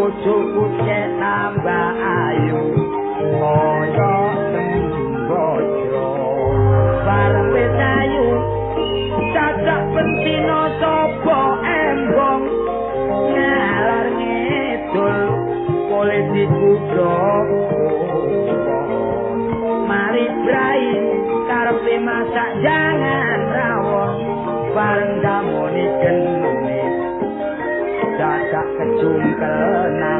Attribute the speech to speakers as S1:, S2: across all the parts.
S1: bojoku cek tambah ayu. Kaya sungkel nang Ayo.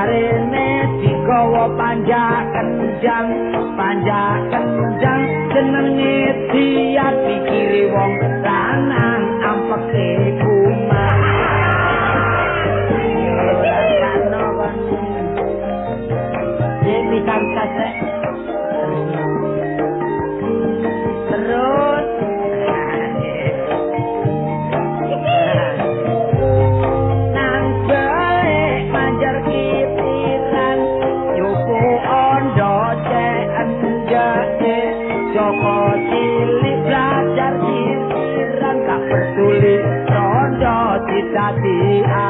S1: Jarene digawa panjak kenjang panjak kenjang jenenge diat pikiri wong lanang ampeke kuman Sakno kon. Jadi kangkas rek. the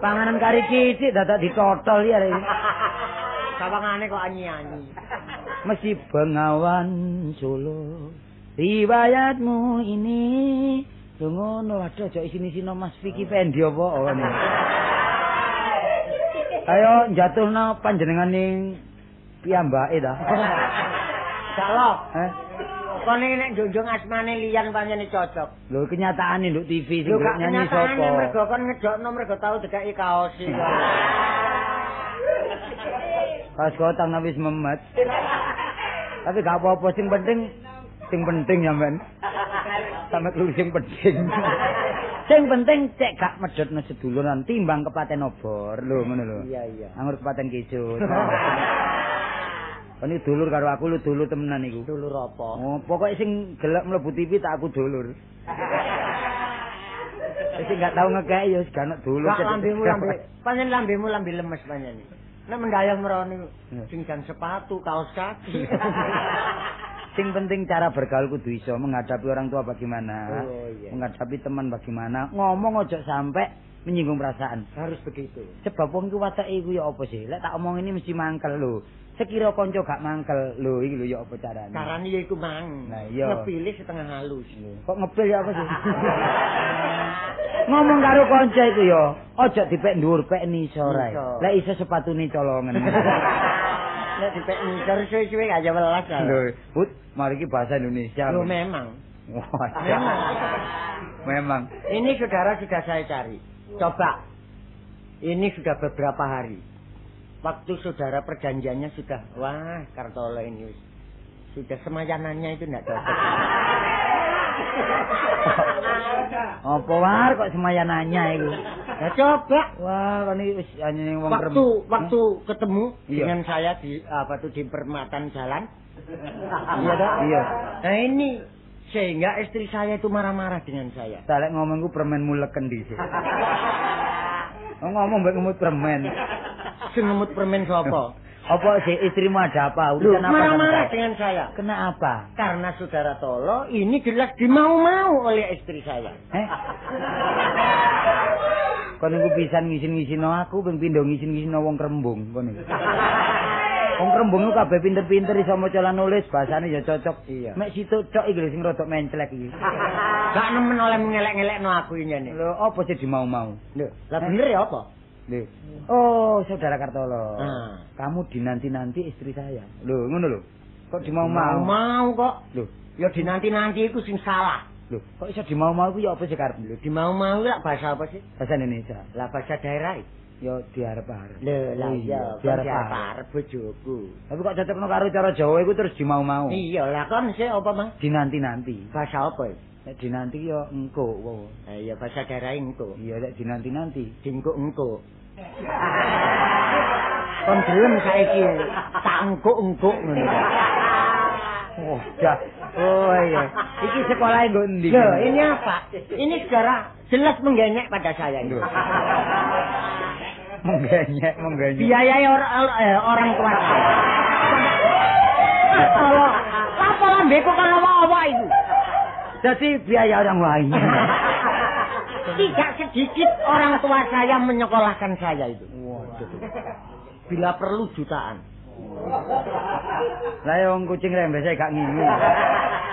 S1: Panganan kari kicik dadak ditotol ya iki.
S2: Sawangane kok anyi-anyi.
S1: Mesti bengawan Solo. Riwayatmu ini lho ngono aduh aja isini-sino Mas Vicky Pendi apa ngene. Ayo jatuhno panjenenganing piyambake ta.
S2: Salok.
S1: Eh,
S2: Kone nek njunjung asmane liyan pancene cocok.
S1: lho kenyataane nduk TV sing
S2: Lho gak
S1: nyanyi
S2: kenyataane
S1: sapa?
S2: mergo kon ngedokno mergo tau dekaki kaos iki.
S1: Pas kotang wis memet. Tapi gak apa-apa sing penting sing penting ya men. Sampe lu sing penting. sing penting cek gak medhotno seduluran timbang kepaten obor lho ngono lho.
S2: Iya iya.
S1: Anggur kepaten Ini dulur karo aku lu dulur temenan iku.
S2: Dulur apa?
S1: Oh, pokoknya sing gelek mlebu TV tak aku dulur. Wis gak tau ngekek ya wis gak dulur.
S2: Gak lambemu lambe. Pancen lambemu lambe lemes pancen. Nek mendayang meroni
S1: Ya.
S2: singgan sepatu, kaos kaki.
S1: Sing penting cara bergaul kudu iso menghadapi orang tua bagaimana,
S2: Oh, iya.
S1: menghadapi teman bagaimana, ngomong ojo sampai menyinggung perasaan.
S2: Harus begitu.
S1: Sebab wong iku watake iku ya apa sih? Lek tak omong ini mesti mangkel lho. Sekira kanca gak mangkel lho iki lho ya apa carane?
S2: Carane ya iku mang.
S1: Nah, iya.
S2: Ngepilih setengah halus.
S1: Kok ngepil ya apa sih? ngomong karo kanca iku ya, ojo dipek dhuwur pek nisor ae.
S2: Nisor.
S1: Lek iso sepatune colongan.
S2: Nek dipek nisor suwe-suwe gak ya welas. lah.
S1: Lho, Put, mari iki bahasa Indonesia.
S2: Lho memang. Memang.
S1: Memang.
S2: Ini saudara sudah saya cari. Coba. Ini sudah beberapa hari. Waktu saudara perjanjiannya sudah, wah Kartolo ini sudah semayanannya itu enggak cocok.
S3: Apa war kok semaya nanya iku?
S2: Ya coba
S3: Wah, kan wis anjene wong
S2: waktu waktu ketemu
S3: Iya.
S2: dengan saya di apa tuh di perempatan jalan. Iya.
S3: Iya.
S2: Nah ini sehingga istri saya itu marah-marah dengan saya.
S3: Salek ngomong ku permen muleken dhisik. Oh, ngomong mbek ngemut permen.
S2: Sengemut permen sapa?
S3: Apa sih istrimu ada apa? Urusan
S2: marah-marah dengan saya.
S3: Kenapa?
S2: Karena saudara Tolo ini jelas dimau-mau oleh istri saya.
S3: Eh? Kon niku pisan ngisin-ngisino aku ping pindho ngisin-ngisino wong Krembung kon niku. Wong Krembung ku kabeh pinter-pinter iso maca lan nulis, bahasane ya cocok.
S2: Iya.
S3: Mek situ tok iki sing rada menclek iki.
S2: Gak nemen oleh ngelek-ngelekno aku ini nih.
S3: Lho, apa sih dimau-mau?
S2: Lho, lah bener ya apa?
S3: Lho. Oh, saudara Kartolo.
S2: Ah.
S3: Kamu dinanti-nanti istri saya. Lho, ngono lho. Kok dimau-mau?
S2: Mau kok.
S3: Lho,
S2: Ya dinanti-nanti itu sing salah.
S3: lho, kok iso dimau-mau ku ya apa sih karep?
S2: Lho, dimau-mau lah bahasa apa sih?
S3: Bahasa Indonesia.
S2: Lah bahasa daerah.
S3: Ya diarep-arep.
S2: Lho, lah
S3: Oh
S2: iya,
S3: diarep-arep.
S2: diarep bojoku.
S3: Tapi kok cocokno karo cara Jawa iku terus dimau-mau.
S2: Iya, lah kon sih apa, Bang?
S3: Dinanti-nanti.
S2: Bahasa apa? ya?
S3: Nek dinanti ya engko. wow.
S2: Eh, iya bahasa daerah engko.
S3: Iya nek dinanti-nanti.
S2: Dingkuk-engkuk. Kon gelem saiki tak engkuk-engkuk ngono.
S3: Oh, dah. Oh iya. Iki sekolah nggo endi?
S2: Loh, ini apa? Ini sekarang jelas menggenyek pada saya ini.
S3: Menggenyek, menggenyek.
S2: Biayai orang eh, orang tua. Kalau apa lambeku kalau apa itu?
S3: Jadi biaya orang lain.
S2: Tidak sedikit orang tua saya menyekolahkan saya itu.
S3: Waduh.
S2: Bila perlu jutaan.
S3: Lah wong kucing rembes saya gak ngingu.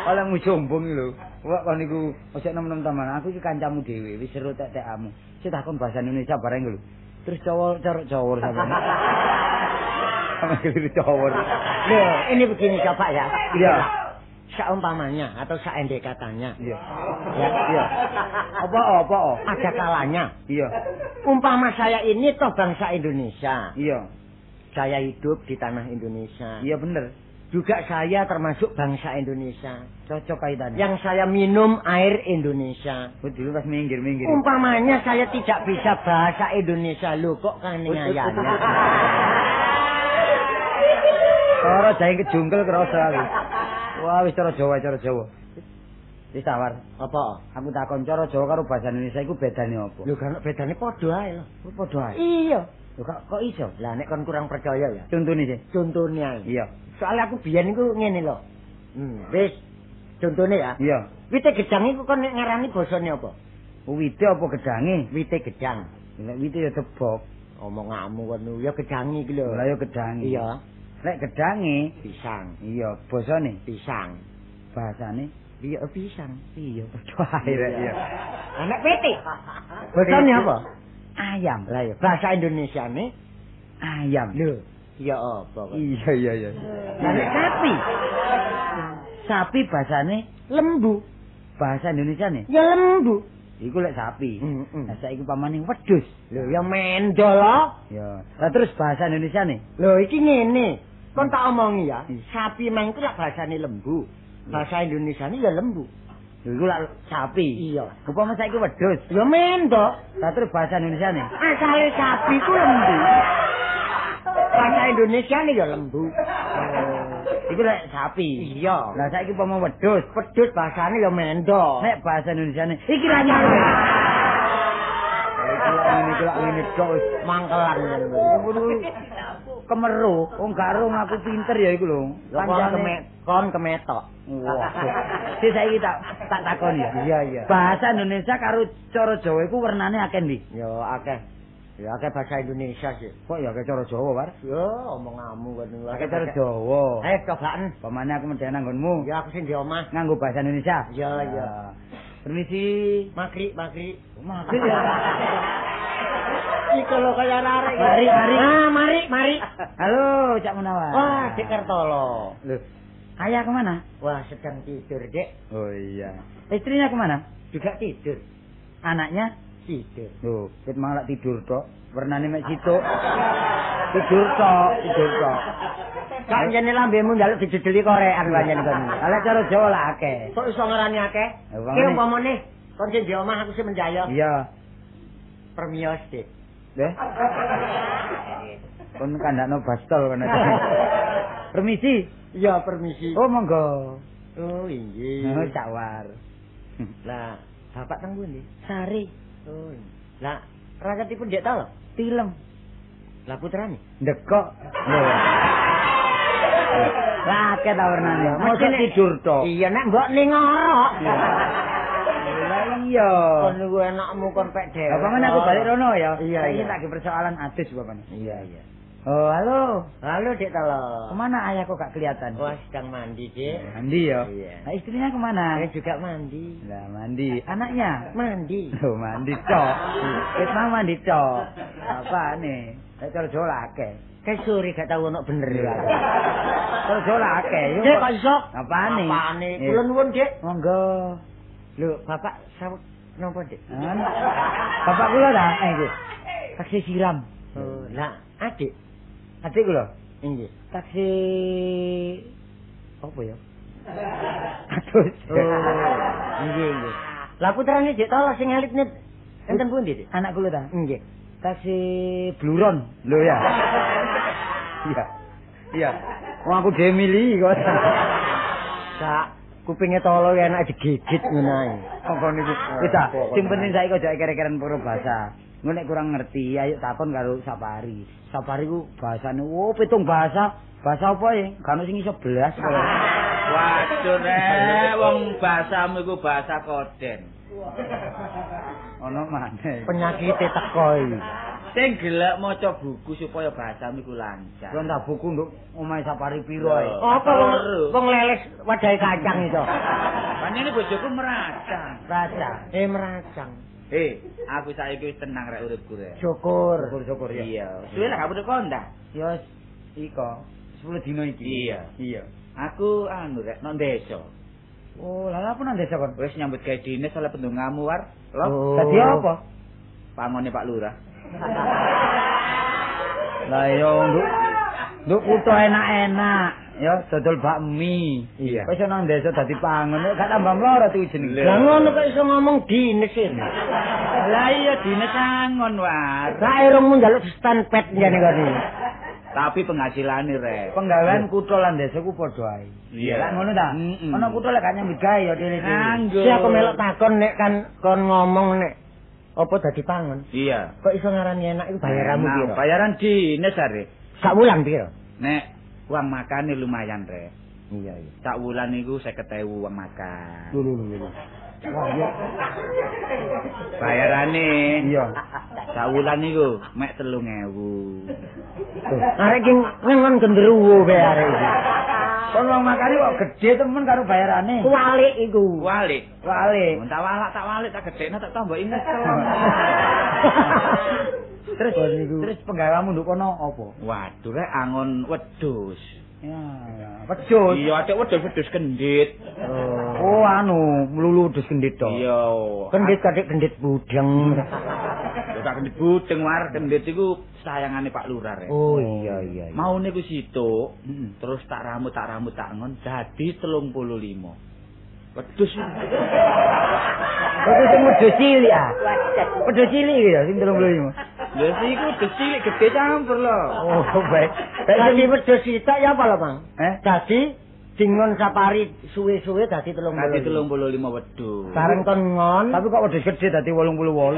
S3: Oleh mu sombong iki lho. Wah kon niku ojo nem-nem teman. Aku iki kancamu dhewe, wis seru tek-tekamu. Sik takon bahasa Indonesia bareng lho. Terus cowok cara cowok sampean. Sama keliru cowok.
S2: Loh, ini begini coba ya.
S3: Iya.
S2: Seumpamanya atau seandai katanya.
S3: Iya.
S2: Ya,
S3: Iya. Apa apa?
S2: Ada kalanya.
S3: Iya.
S2: Umpama saya ini toh bangsa Indonesia.
S3: Iya.
S2: Saya hidup di tanah Indonesia.
S3: Iya bener.
S2: Juga saya termasuk bangsa Indonesia.
S3: Cocok kaitannya.
S2: Yang saya minum air Indonesia.
S3: Wih, dulu pas minggir-minggir.
S2: Umpamanya saya tidak bisa bahasa Indonesia. Loh kok kan ngayane?
S3: ut. Cara jahe kejungkel kerasa aku. Wah, wis cara Jawa, cara Jawa. Wis tawar.
S2: Apa?
S3: Aku takon cara Jawa karo bahasa Indonesia iku bedane apa?
S2: Lho kan bedane padha ae lho.
S3: Lu padha ae.
S2: Iya.
S3: Kok kok iso?
S2: Lah nek kon kurang percaya ya.
S3: Contone sih.
S2: Contohnya.
S3: Iya.
S2: Soalnya aku biyen iku ngene lho. Hmm, wis. Contohnya ya.
S3: Iya.
S2: Wite gedang iku kon nek ngarani basane apa?
S3: Wite apa gedange?
S2: Wite gedang.
S3: Nek wite ya tebok.
S2: Omonganmu kono ya gedangi iki lho.
S3: Lah ya gedange.
S2: Iya,
S3: Nek gedange
S2: pisang.
S3: iya basane
S2: Pisang.
S3: bahasane
S2: Iya, pisang.
S3: iya padha ae iya.
S2: Anak pete. Basane apa?
S3: Ayam.
S2: Lah ya bahasa Indonesia nih.
S3: Ayam.
S2: Lho, ya apa kok?
S3: Iya iya iya.
S2: Lah nek sapi,
S3: Sapi bahasane
S2: lembu.
S3: bahasa Indonesia nih.
S2: Ya lembu.
S3: Iku lek sapi.
S2: Heeh.
S3: Nah saiki pamane wedhus.
S2: Lho ya mendol.
S3: Ya. Lah terus bahasa Indonesia nih.
S2: Lho iki ngene. Kon tak omongi ya.
S3: Hmm.
S2: Sapi mang iku lak bahasane lembu. Bahasa Indonesia ini ya lembu.
S3: Iku lak sapi.
S2: Iya.
S3: Upama saiki wedhus.
S2: Ya mendok.
S3: Lah terus bahasa Indonesia nih.
S2: Asale sapi ku lembu. Bahasa Indonesia ini ya lembu.
S3: Iku lek sapi.
S2: Iya.
S3: Lah saiki upama wedhus.
S2: Pedut bahasane ya mendok.
S3: Nek bahasa Indonesia nih. Iki ra nyare. Iki lak ngene iki lak ngene tok wis.
S2: Mangkelan.
S3: Kemeru, wong gak rung aku pinter ya iku lho.
S2: Lah kon keme kon kemetok.
S3: Wah. Sik saiki tak tak takoni ya.
S2: Iya iya.
S3: Bahasa Indonesia karo cara Jawa iku wernane akeh ndi?
S2: Ya akeh. Ya akeh bahasa Indonesia sih.
S3: Kok ya akeh cara Jawa, War?
S2: Ya omonganmu kan.
S3: Akeh cara Jawa.
S2: Eh cobaan.
S3: Pamane aku medhen nanggonmu
S2: Ya aku sing di omah.
S3: nganggo bahasa Indonesia.
S2: Iya iya.
S3: Permisi.
S2: Magri.
S3: Maksud ya.
S2: Iki lho kaya arek.
S3: Mari, mari.
S2: Ah, mari, mari.
S3: Halo, Cak Munawar.
S2: Wah, Dik Kertolo.
S3: Loh, ayah kemana?
S2: Wah, sedang tidur, Dek.
S3: Oh iya. Istrinya kemana?
S2: Juga tidur.
S3: Anaknya?
S2: Tidur.
S3: Loh, ket malah tidur tok. Wernane mek situ. Tidur tok, tidur tok.
S2: Gak jane lambemu njaluk dijedeli korean panjen kon.
S3: Ala cara Jawa lah akeh.
S2: Kok iso ngarani akeh? Ki
S3: umpamane-
S2: umpamane kon sing di omah aku sing menjaya
S3: Iya.
S2: permios dik.
S3: Deh. Kon kandakno bastol kan. Permisi.
S2: Iya, permisi.
S3: Oh, monggo.
S2: Oh,
S3: Oh,
S2: iya.
S3: cawar.
S2: Lah, bapak teng pundi?
S3: Sari,
S2: Oh. Lah, raketipun dek ta lho.
S3: tilem,
S2: Lah putrane.
S3: ndekok. Lah ta warnane. Mosok tidur tok.
S2: Iya, nek mbok ning ngorok.
S3: Lah iya.
S2: Kon niku enakmu kon pek dhewe.
S3: Apa aku balik rono ya?
S2: Iya,
S3: Saiki
S2: iya.
S3: lagi persoalan adus bapaknya.
S2: Iya, iya.
S3: Oh, halo.
S2: Halo, Dek Talo.
S3: Kemana ayahku gak kelihatan?
S2: Wah, sedang mandi, Dek.
S3: Mandi ya.
S2: Iya.
S3: Nah, istrinya kemana?
S2: Saya juga mandi.
S3: Lah mandi. Anaknya?
S2: Mandi.
S3: Loh, mandi cok. Wis mau mandi cok. Apa nih? Nek cara Jawa lah akeh.
S2: Kayak sore gak tau ono bener.
S3: Cara Jawa akeh. Yuk,
S2: Dek, kok iso?
S3: Apane?
S2: Apane?
S3: Eh.
S2: Kula nuwun, Dek.
S3: Monggo.
S2: Lho, Bapak sawet napa, Dek?
S3: Bapak kula dah eh iki. Taksi siram.
S2: Oh, lah, adik.
S3: Adik kula.
S2: Nggih.
S3: Taksi apa ya? Aduh.
S2: Oh, nggih, nggih. Lah putrane Dek Talo sing elit net. Enten pundi, Dek?
S3: Anak kula ta?
S2: Nggih.
S3: Taksi bluron. Lho ya. Iya. Iya. Wong aku dhewe milih kok.
S2: Sak kupinge Tolo enak digigit ngono ae.
S3: Apa niku? Wis ah, sing penting saiki aja kere-keren pura bahasa. Nek kurang ngerti, ayo takon karo Sapari. Sapari ku bahasane oh pitung bahasa. Bahasa apa ya? Kan sing iso belas kok.
S4: Waduh rek, wong bahasamu iku bahasa koden.
S3: Ono maneh.
S2: Penyakite teko iki.
S4: Sing gelek maca buku supaya bahasamu iku lancar.
S3: Kon tak buku nduk omahe Sapari piro ae.
S4: Oh.
S2: Apa wong wong leles wadahe kacang itu?
S4: Panjenengan bojoku meracang.
S3: Raja.
S2: Eh meracang.
S4: Eh, aku saiki wis tenang rek uripku rek.
S2: Syukur.
S3: Syukur-syukur ya.
S4: Iya, suwe lah perlu kondak.
S3: Ya iko 10 dino iki.
S4: Iya.
S3: Iya.
S4: Aku anu rek nang desa.
S3: Oh, lha apa nang desa kon?
S4: Wis nyambut gawe dinas oleh pendungamu war. Lho,
S2: Oh.
S3: Dadi apa?
S4: pangone Pak Lurah.
S3: Lah yo nduk nduk kutho enak-enak ya dodol bakmi.
S4: Iya.
S3: Wis nang desa dadi pangon gak tambah mloro tuh jenenge.
S2: Lah ngono kok iso ngomong dines ini.
S4: Lah iya dinas angon war.
S2: Sae rungmu njaluk stand pet jane kene.
S4: Tapi penghasilane rek.
S3: Penggawean kutho lan desa ku padha ae.
S4: Iya.
S3: Lah ngono ta? Ana kutho lek gak nyambut gawe ya dhewe.
S4: Nganggo.
S2: Si aku melok takon nek kan kon ngomong nek apa dadi pangon.
S4: Iya.
S2: Kok iso ngarani enak iku bayaramu
S4: Nah,
S2: piro?
S4: Bayaran dinas are.
S2: Sak wulan piro?
S4: Nek uang makane lumayan rek.
S2: Iya iya.
S4: Sak wulan niku 50.000 uang makan.
S2: Lho lho lho. Wah, iya.
S4: Bayarane
S3: Iya.
S4: sak wulan niku mek 3.000.
S2: Tuh, arek ki ngengon genderuwo bae arek iki.
S3: Kon wong makane kok gedhe temen karo bayarane.
S2: Kualik iku.
S4: Walik.
S3: Wale.
S4: Tak walak tak walik tak gedekno tak tambah inget.
S3: Terus terus penggawamu nduk kono apa?
S4: Waduh rek angon wedhus.
S3: Ya, wedhus.
S4: Iya, ada wedhus-wedhus kendit.
S3: Oh, anu, mlulu dus kendit to.
S4: Iya.
S2: Kendit kadek kendit budeng.
S4: Ya tak kendit budeng war kendit iku sayangane Pak Lurah rek.
S2: Oh iya iya. iya.
S4: Mau niku situ,
S3: Heeh.
S4: terus tak rambut tak rambut tak ngon dadi 35. Wedhus.
S3: Wedhus sing wedhus cilik ah. Wedhus cilik iki ya sing 35.
S4: Lha sih iku wedhus cilik gede campur lho.
S3: Oh, baik.
S2: Dadi wedhus sitok ya apa lho, Bang?
S3: Eh?
S2: Dadi dingon sapari suwe-suwe dadi 30.
S4: Dadi 35 wedhus.
S2: Bareng kon ngon.
S3: Tapi kok wedhus gede dadi 88.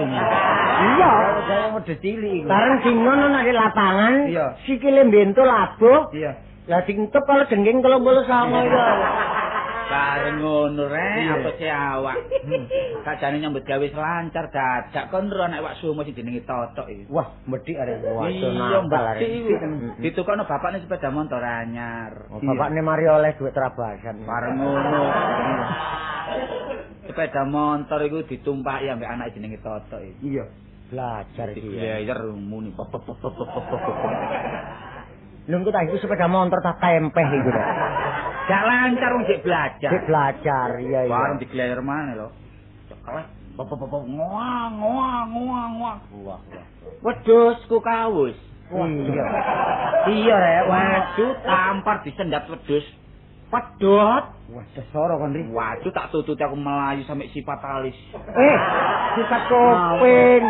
S2: Iya.
S3: Saya wedhus cilik iku.
S2: Bareng dingon nang di lapangan.
S3: Iya.
S2: Sikile mbentul labuh.
S3: Iya.
S2: Lah dingtep kalau dengking 39 iku.
S4: Bareng ngono rek,
S3: Iya.
S4: apa sih awak. Kajane nyambut gawe selancar dadak kon ro anak wak sumo sing jenenge Totok iki.
S3: Wah, medhik arek.
S4: Iya,
S2: arek.
S4: iku. Ditukokno bapakne sepeda motor anyar.
S2: Oh, Bapakne mari oleh duit terabasan.
S4: Bareng ngono. Sepeda motor iku ditumpaki ambek anak jenenge Totok iki.
S3: Iya.
S2: Belajar iki. ya.
S4: Digleyer muni
S2: Lho engko tak iku sepeda motor tak tempeh iku lho.
S4: Gak lancar wong sik belajar.
S2: Dik belajar, iya iya.
S4: Bareng digleyer mana lho. Cekelek pop pop ngoang ngoang ngoang ngoang.
S2: Wah, wah.
S4: Wedhus ku kawus.
S3: Iya. Iya rek,
S4: Waduh, tampar disendat wedhus. Pedot.
S3: Wah, sesoro kon ri.
S4: Waduh, tak tututi aku melayu sampai sifat alis.
S3: Eh, sifat kuping.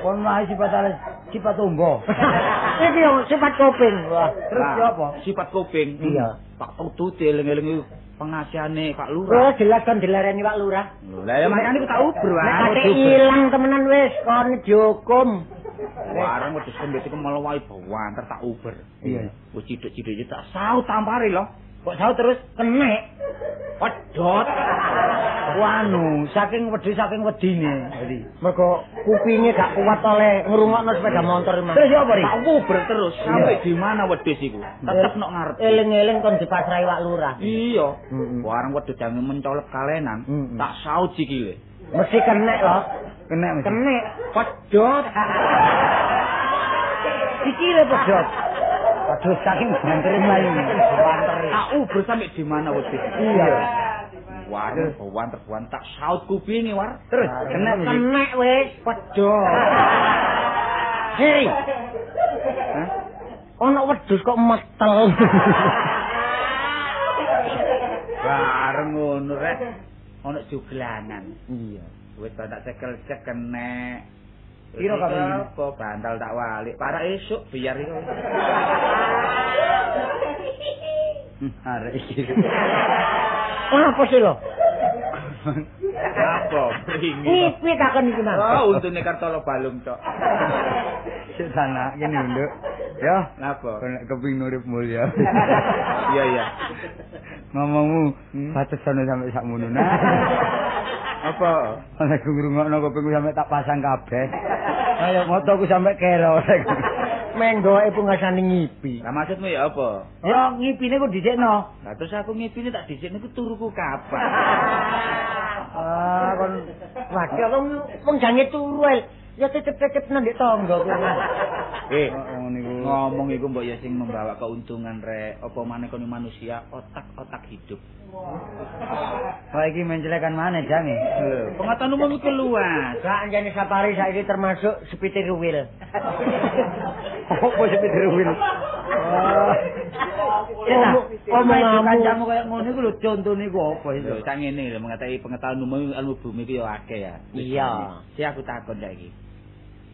S3: Kon mah sifat alis, sifat umbo.
S2: Iki yo sifat kuping. Wah.
S3: Terus ya apa?
S4: Sifat kuping.
S2: Iya.
S4: Tak tututi eling-eling pengasihane Pak
S2: Oh,
S4: Lurah.
S2: jelas kan dilereni Pak Lurah.
S4: Lah ya makane aku tak uber
S2: Nek
S4: wae.
S2: kate ilang temenan wis kon dihukum.
S4: Warang wedhus kembet iku melewai bawanter tak uber.
S3: Iya.
S4: Wis cidhek-cidhek tak saut tampari lho.
S3: Kok saut terus kenek.
S4: Pedot.
S3: Wanu, saking wedi saking wedine. Jadi,
S2: Mergo kupinge gak kuat oleh ngrungokno sepeda motor Mas.
S3: terus apa ri?
S4: Tak uber terus sampai di mana wedhus iku. Tetep nok ngarep.
S2: Eling-eling kon dipasrahi Pak Lurah.
S4: Iya.
S2: Mm-mm.
S4: Warang wedhus jange mencolok kalenan. Tak saut sikile.
S2: Mesti kenek lho.
S3: Kenek mesti.
S2: Kenek.
S4: Pedot.
S3: Sikile pedot. Aduh, saking banter mlayu. Banter.
S4: Tak uber sampai di mana wedhus.
S3: Iya.
S4: Warang bawanter bawan tak saut kupinge war.
S3: Terus mesti.
S2: Kenek wis.
S4: Pedot.
S2: Hei, ono wedhus kok metel.
S4: Bareng ngono rek. Ono juglanan.
S2: Iya.
S4: Wis tak cekel cek kenek.
S3: Piro kabeh?
S4: Apa bantal tak walik. Para esuk biar iku.
S3: Hmm, Arek iki.
S2: Apa sih lo?
S4: Apa pringi?
S2: Iki takon iki Mas.
S4: Oh, untune kartolo balung tok.
S3: Sik sana kene nduk. Ya,
S4: Napa?
S3: kon nek keping urip mulya.
S4: Iya iya.
S3: Ngomongmu
S4: Hmm?
S3: batesan sampe sakmono.
S4: Apa?
S3: Ana ku ngrungokno kupingku sampe tak pasang kabeh. Ayo motoku sampe kero.
S2: Menggoe pungasane ngipi.
S4: Lah maksudmu ya apa?
S3: Ya ngipine ku dhisikno.
S4: Lah terus aku ngipine tak dhisikne ku turuku kapan?
S3: Ah, kon
S2: Waduh, wong wong jange turu. Ya tetep-tetep nang ndek tangga kowe.
S4: Eh,
S3: Oh,
S4: ngomong iku mbok ya sing membawa keuntungan rek. Apa maneh kono manusia otak-otak hidup.
S3: Wah iki mencelekan mana jange?
S4: Lho, pengetahuan umum iku luas.
S2: Gak anjane safari saiki termasuk sepitir wil.
S3: Apa sepi dirwil? Oh.
S2: Omong-
S3: kancamu kaya ngono iku lho contone iku apa itu?
S4: Lho, sang ngene lho mengetahui pengetahuan umum ilmu bumi iku ya akeh ya.
S2: Iya.
S4: Si aku takon saiki.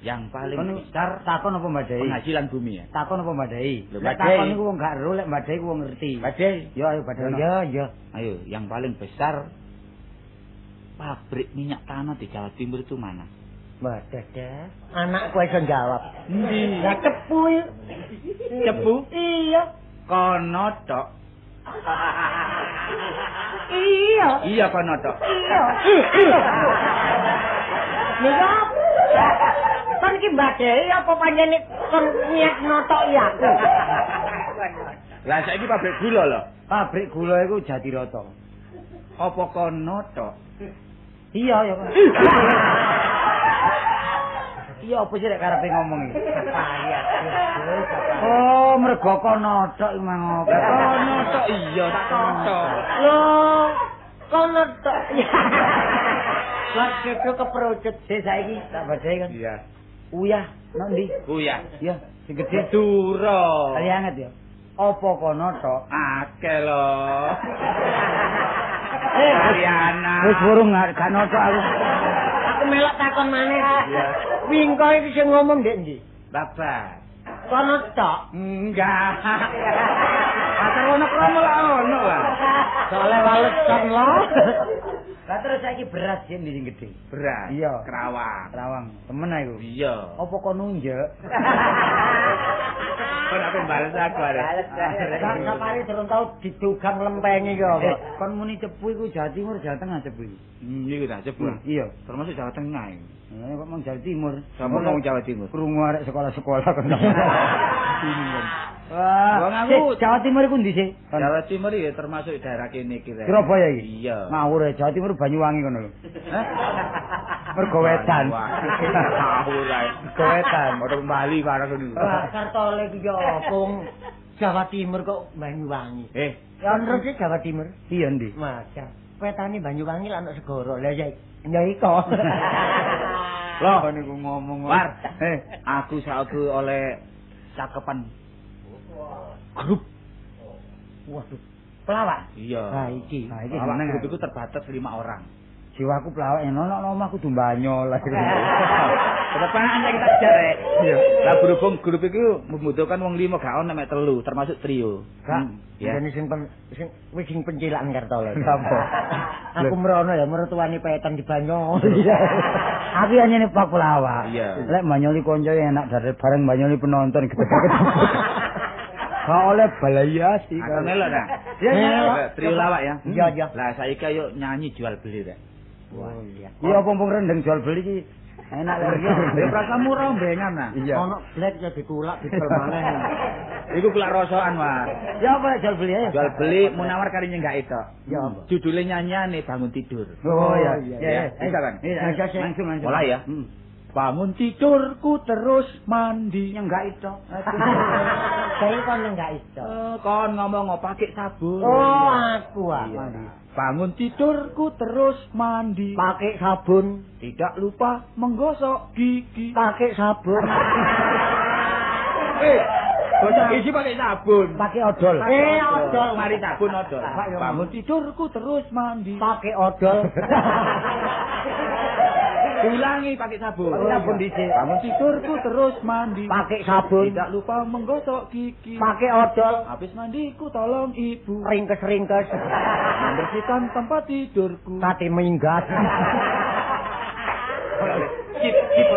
S4: Yang paling besar
S3: takon apa mbadai?
S4: penghasilan bumi ya.
S3: Takon apa mbadai?
S4: Lho,
S3: Lek
S4: mbadai.
S3: takon iku wong gak ero, lek mbadai ku wong ngerti.
S4: Badai.
S3: Yo ayo badai.
S2: Ya ya.
S4: Ayo, yang paling besar pabrik minyak tanah di Jawa Timur itu mana?
S2: Wadah dah. Anakku iso jawab.
S4: Endi?
S2: Lah cepu. ya.
S4: Cepu?
S2: Iya.
S4: Kono tok.
S2: Iya.
S4: Iya kono tok.
S2: Iya. Nika. Kan iki badhe apa panjene kon niat notok ya.
S4: Lah saiki pabrik gula lho.
S3: Pabrik gula iku Jatiroto.
S4: Apa kono tok?
S3: Iya ya. Iya apa sih rek karepe ngomong iki? Oh, mergo kono tok mang apa?
S4: Kono tok iya tak tok.
S2: Loh, kono tok. Lah kedo keperucut
S3: Sik saiki tak badai kan.
S4: Iya.
S3: Uyah, nang ndi?
S4: Kuya.
S3: Ya, sing gedhe.
S4: Duro.
S3: Kali anget ya. Apa kono tok?
S4: Akeh lho.
S2: Eh,
S4: Ariana.
S3: Wis burung gak notok aku.
S2: Melok takon maneh. Wingko iki sing ngomong ndek ndi?
S4: Bapak.
S2: Kono tok.
S4: Enggak. Pasar ono kromo lah ono lah.
S2: Soale walesan lo.
S3: Lah terus saiki beras sing ndi sing gedhe?
S4: Beras.
S3: Iya.
S4: Kerawang.
S3: Rawang, temen aku.
S4: Iya.
S3: Apa kok nunjuk?
S4: Kok pembales aku ada.
S2: Sak safari durung tau didugang lempengi apa.
S3: kon muni cepu iku Jawa Timur, Jawa Tengah cepu iki.
S4: Hmm, iya dah cepu.
S3: Iya.
S4: Termasuk Jawa Tengah.
S3: Eh, kok mang Jawa Timur.
S4: Sama ngomong Jawa Timur.
S3: Krungu arek sekolah-sekolah kan.
S4: Wong
S3: Wah, Jawa Timur iku ndi sih?
S4: Jawa Timur ya termasuk daerah kene iki. Rek.
S3: Surabaya iki.
S4: Iya.
S3: Ngawur Jawa Timur Banyuwangi kono lho.
S4: Hah?
S3: Mergo
S4: ae.
S3: Mergo wetan.
S4: Ora kembali karo ngono.
S2: Kartole yo wong Jawa Timur kok Banyuwangi.
S4: Eh,
S2: Ya terus Jawa Timur.
S3: Iya ndi?
S2: Macam. Petane Banyuwangi lan segoro. Lah ya ya iko.
S4: Loh.
S3: niku ngomong.
S4: War.
S3: Eh,
S4: aku saiki oleh cakepan grup.
S3: Waduh. Pelawak.
S4: Iya.
S2: Nah, iki.
S3: Nah, iki seneng.
S4: grup itu terbatas lima orang.
S3: Jiwaku pelawak yang ono omah kudu banyo lah.
S4: Kedepan yang tak jarek. Iya. Lah berhubung grup itu membutuhkan wong lima gak ono mek telu termasuk trio.
S2: Kak,
S4: Ya.
S2: ya. sing pen sing wis sing pencilakan Kartolo.
S3: Apa?
S2: Aku merono ya mertuani petan di banyo.
S3: Aku hanya nih pak pelawak.
S4: Iya.
S3: Lek banyoli konco enak dari bareng banyoli penonton gitu. Gak oleh balaya sih.
S4: Aku melo dah.
S3: Ya,
S4: Trio lawak ya.
S2: Iya, iya.
S4: Lah saiki ayo nyanyi jual beli rek.
S2: Wah, iya.
S3: Iya pompong rendeng jual beli ki enak lagi.
S4: Ya prasamu rombengan nah.
S3: Iya.
S2: Ono blek ya ditulak didol maneh.
S4: Iku kelak rosokan, Mas.
S3: Ya apa jual beli aja.
S4: Jual beli munawar karinya enggak itu.
S2: Ya apa?
S4: Judulnya nyanyiane bangun tidur.
S3: Oh iya
S2: iya,
S3: iya.
S4: iya. Bisa kan?
S3: Iya,
S2: Bisa, sih.
S3: langsung langsung.
S4: Mulai ya. Bangun tidurku terus mandi.
S3: Yang enggak itu.
S2: Saya kon enggak iso.
S4: Eh, kon ngomong pakai sabun.
S2: Oh, aku ah.
S4: Iya. Bangun tidurku terus mandi.
S2: Pakai sabun,
S4: Tidak lupa menggosok gigi.
S2: pakai sabun.
S4: Eh, gosok gigi pakai sabun.
S3: Pakai odol.
S2: Eh, odol.
S4: Mari sabun odol. Bangun tidurku terus mandi.
S2: Pakai odol.
S4: Ulangi pakai sabun.
S3: Pakai sabun dhisik.
S4: Bangun tidurku terus mandi.
S2: Pakai sabun.
S4: Tidak lupa menggosok gigi.
S2: Pakai odol.
S4: Habis mandiku tolong ibu
S2: Ringkes-ringkes.
S4: membersihkan tempat tidurku.
S2: Kate minggat.
S3: Cip cip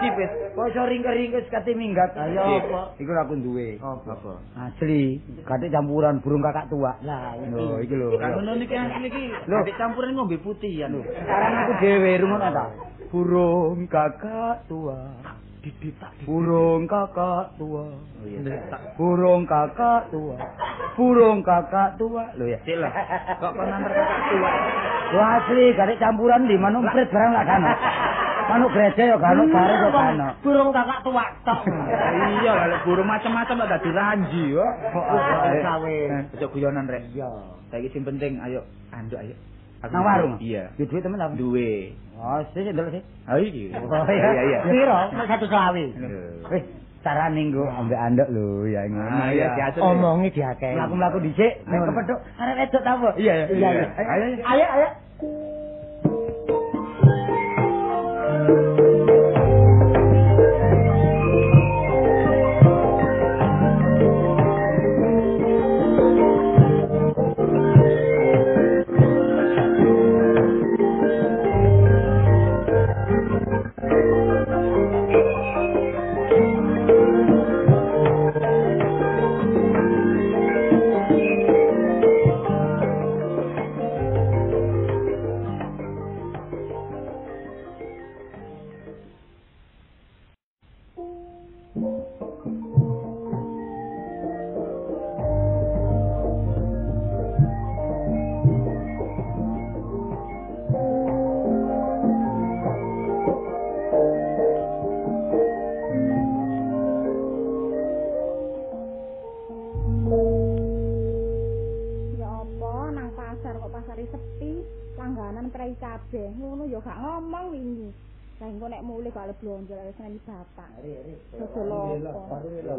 S3: cip. Kok iso ringkes-ringkes kate minggat.
S2: Ayo
S4: Cip.
S2: apa?
S3: Iku aku duwe.
S4: Apa?
S3: Asli, kate campuran burung kakak tua.
S2: Lah,
S3: Lho,
S2: iki.
S3: iki lho.
S4: Kan ngono niki asli iki. Adik campuran ngombe putih ya lho.
S3: Sekarang aku dhewe rungono ta. Burung kakak tua. Burung kakak tua.
S4: Oh iya. Tak
S3: Burung kakak tua. Burung kakak tua. Lho ya.
S4: sik lah. Kok antar kakak tua.
S3: Lho asli, kate campuran di manuk prit barang lak kan. Manuk gereja ya kan, bareng ya kan.
S2: Burung kakak tua tok.
S4: Iya lah lek burung macam-macam lah dadi ranji yo.
S2: Oh, kawin.
S4: Ojo guyonan rek.
S2: Iya.
S4: Saiki sing penting ayo anduk ayo.
S3: Nang warung?
S4: Iya.
S3: Di duit temen apa?
S4: Duwe.
S3: Oh, sih ndelok sih.
S4: Oh iki.
S3: Oh, iya.
S4: iya iya.
S2: Piro? Nek satu selawi.
S3: Wis carane nggo ambek anduk lho, ya ngono
S4: Ah, iya,
S3: ya.
S4: diatur.
S2: Omongi diakeh.
S3: Mlaku-mlaku dhisik, nek
S2: Ngono.
S3: kepethuk arek wedok ta apa?
S4: Iya iya.
S2: Iya, iya.
S4: Ayo.
S2: Ayo, ayo.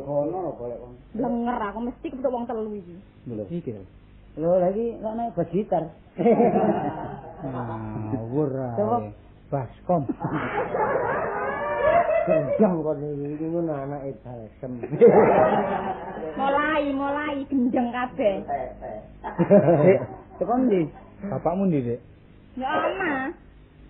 S3: Kono lho.
S5: Blenger aku mesti kepethuk wong telu iki.
S3: Lho iki. Lho lagi kok naik bas gitar. Ngawur
S2: Coba.
S3: ae. Baskom.
S2: Gendang kok iki ngono anake balsem.
S5: Mulai, mulai gendeng kabeh.
S3: Tekan ndi? Bapakmu ndi, Dik?
S5: Ya oma.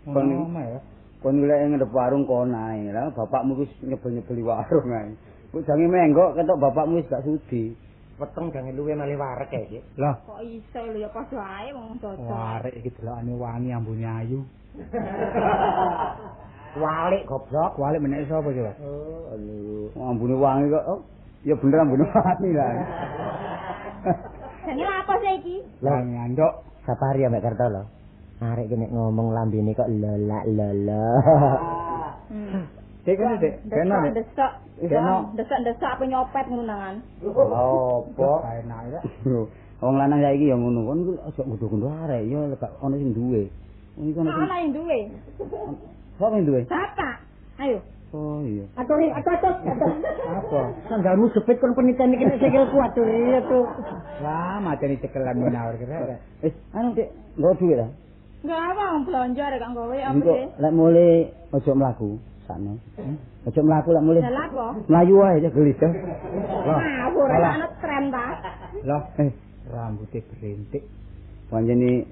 S3: Kon oma ya. Kon golek ngendep warung kon ae. Lah bapakmu wis nyebel-nyebeli warung ae. Kok jange menggok ketok bapakmu wis gak sudi.
S2: Weteng jange luwe malih warek ya, Dik.
S3: Lah,
S5: Kok iso lho ya padha ae wong dodol.
S3: warek iki delokane wangi ambune ayu.
S2: Walik goblok.
S3: Walik menek sapa coba?
S2: Oh, aduh.
S3: Ambune wangi kok. Oh, ya bener ambune wangi lah.
S5: Lha apa sih iki?
S3: Lah ngandok.
S2: Sapari ya Mbak Kartolo. Arek nek ngomong lambene kok lelak lele.
S5: Hmm.
S3: Dik kene, Dik. Kena, Dik.
S5: Desok.
S3: Kena.
S5: Desok-desok apa nyopet ngono nangan.
S3: Apa? Enak ya. Wong lanang saiki ya ngono. Kon aja ngundho-ngundho arek ya gak ono sing duwe. Wong ono sing
S5: Ana yang duwe.
S3: Sapa sing duwe?
S5: Bapak. Ayo.
S6: Oh iya.
S2: Aturi, atuh atuh.
S6: Apa?
S2: Sandalmu jepit kon peniten iki nek sikilku aturi atuh.
S6: Wah, mateni cekelan menawar kira. Eh, anu Dik, nggo duit ta?
S5: Enggak apa belanja rek kang gawe apa sih?
S6: lek mulai ojo mlaku sakno. Ojo mlaku lek mulai.
S5: Dalah apa?
S6: Melayu ae aja gelis to. Loh,
S5: Ngawur
S6: Alah.
S5: ana tren ta.
S6: loh, eh rambutnya berintik. Panjene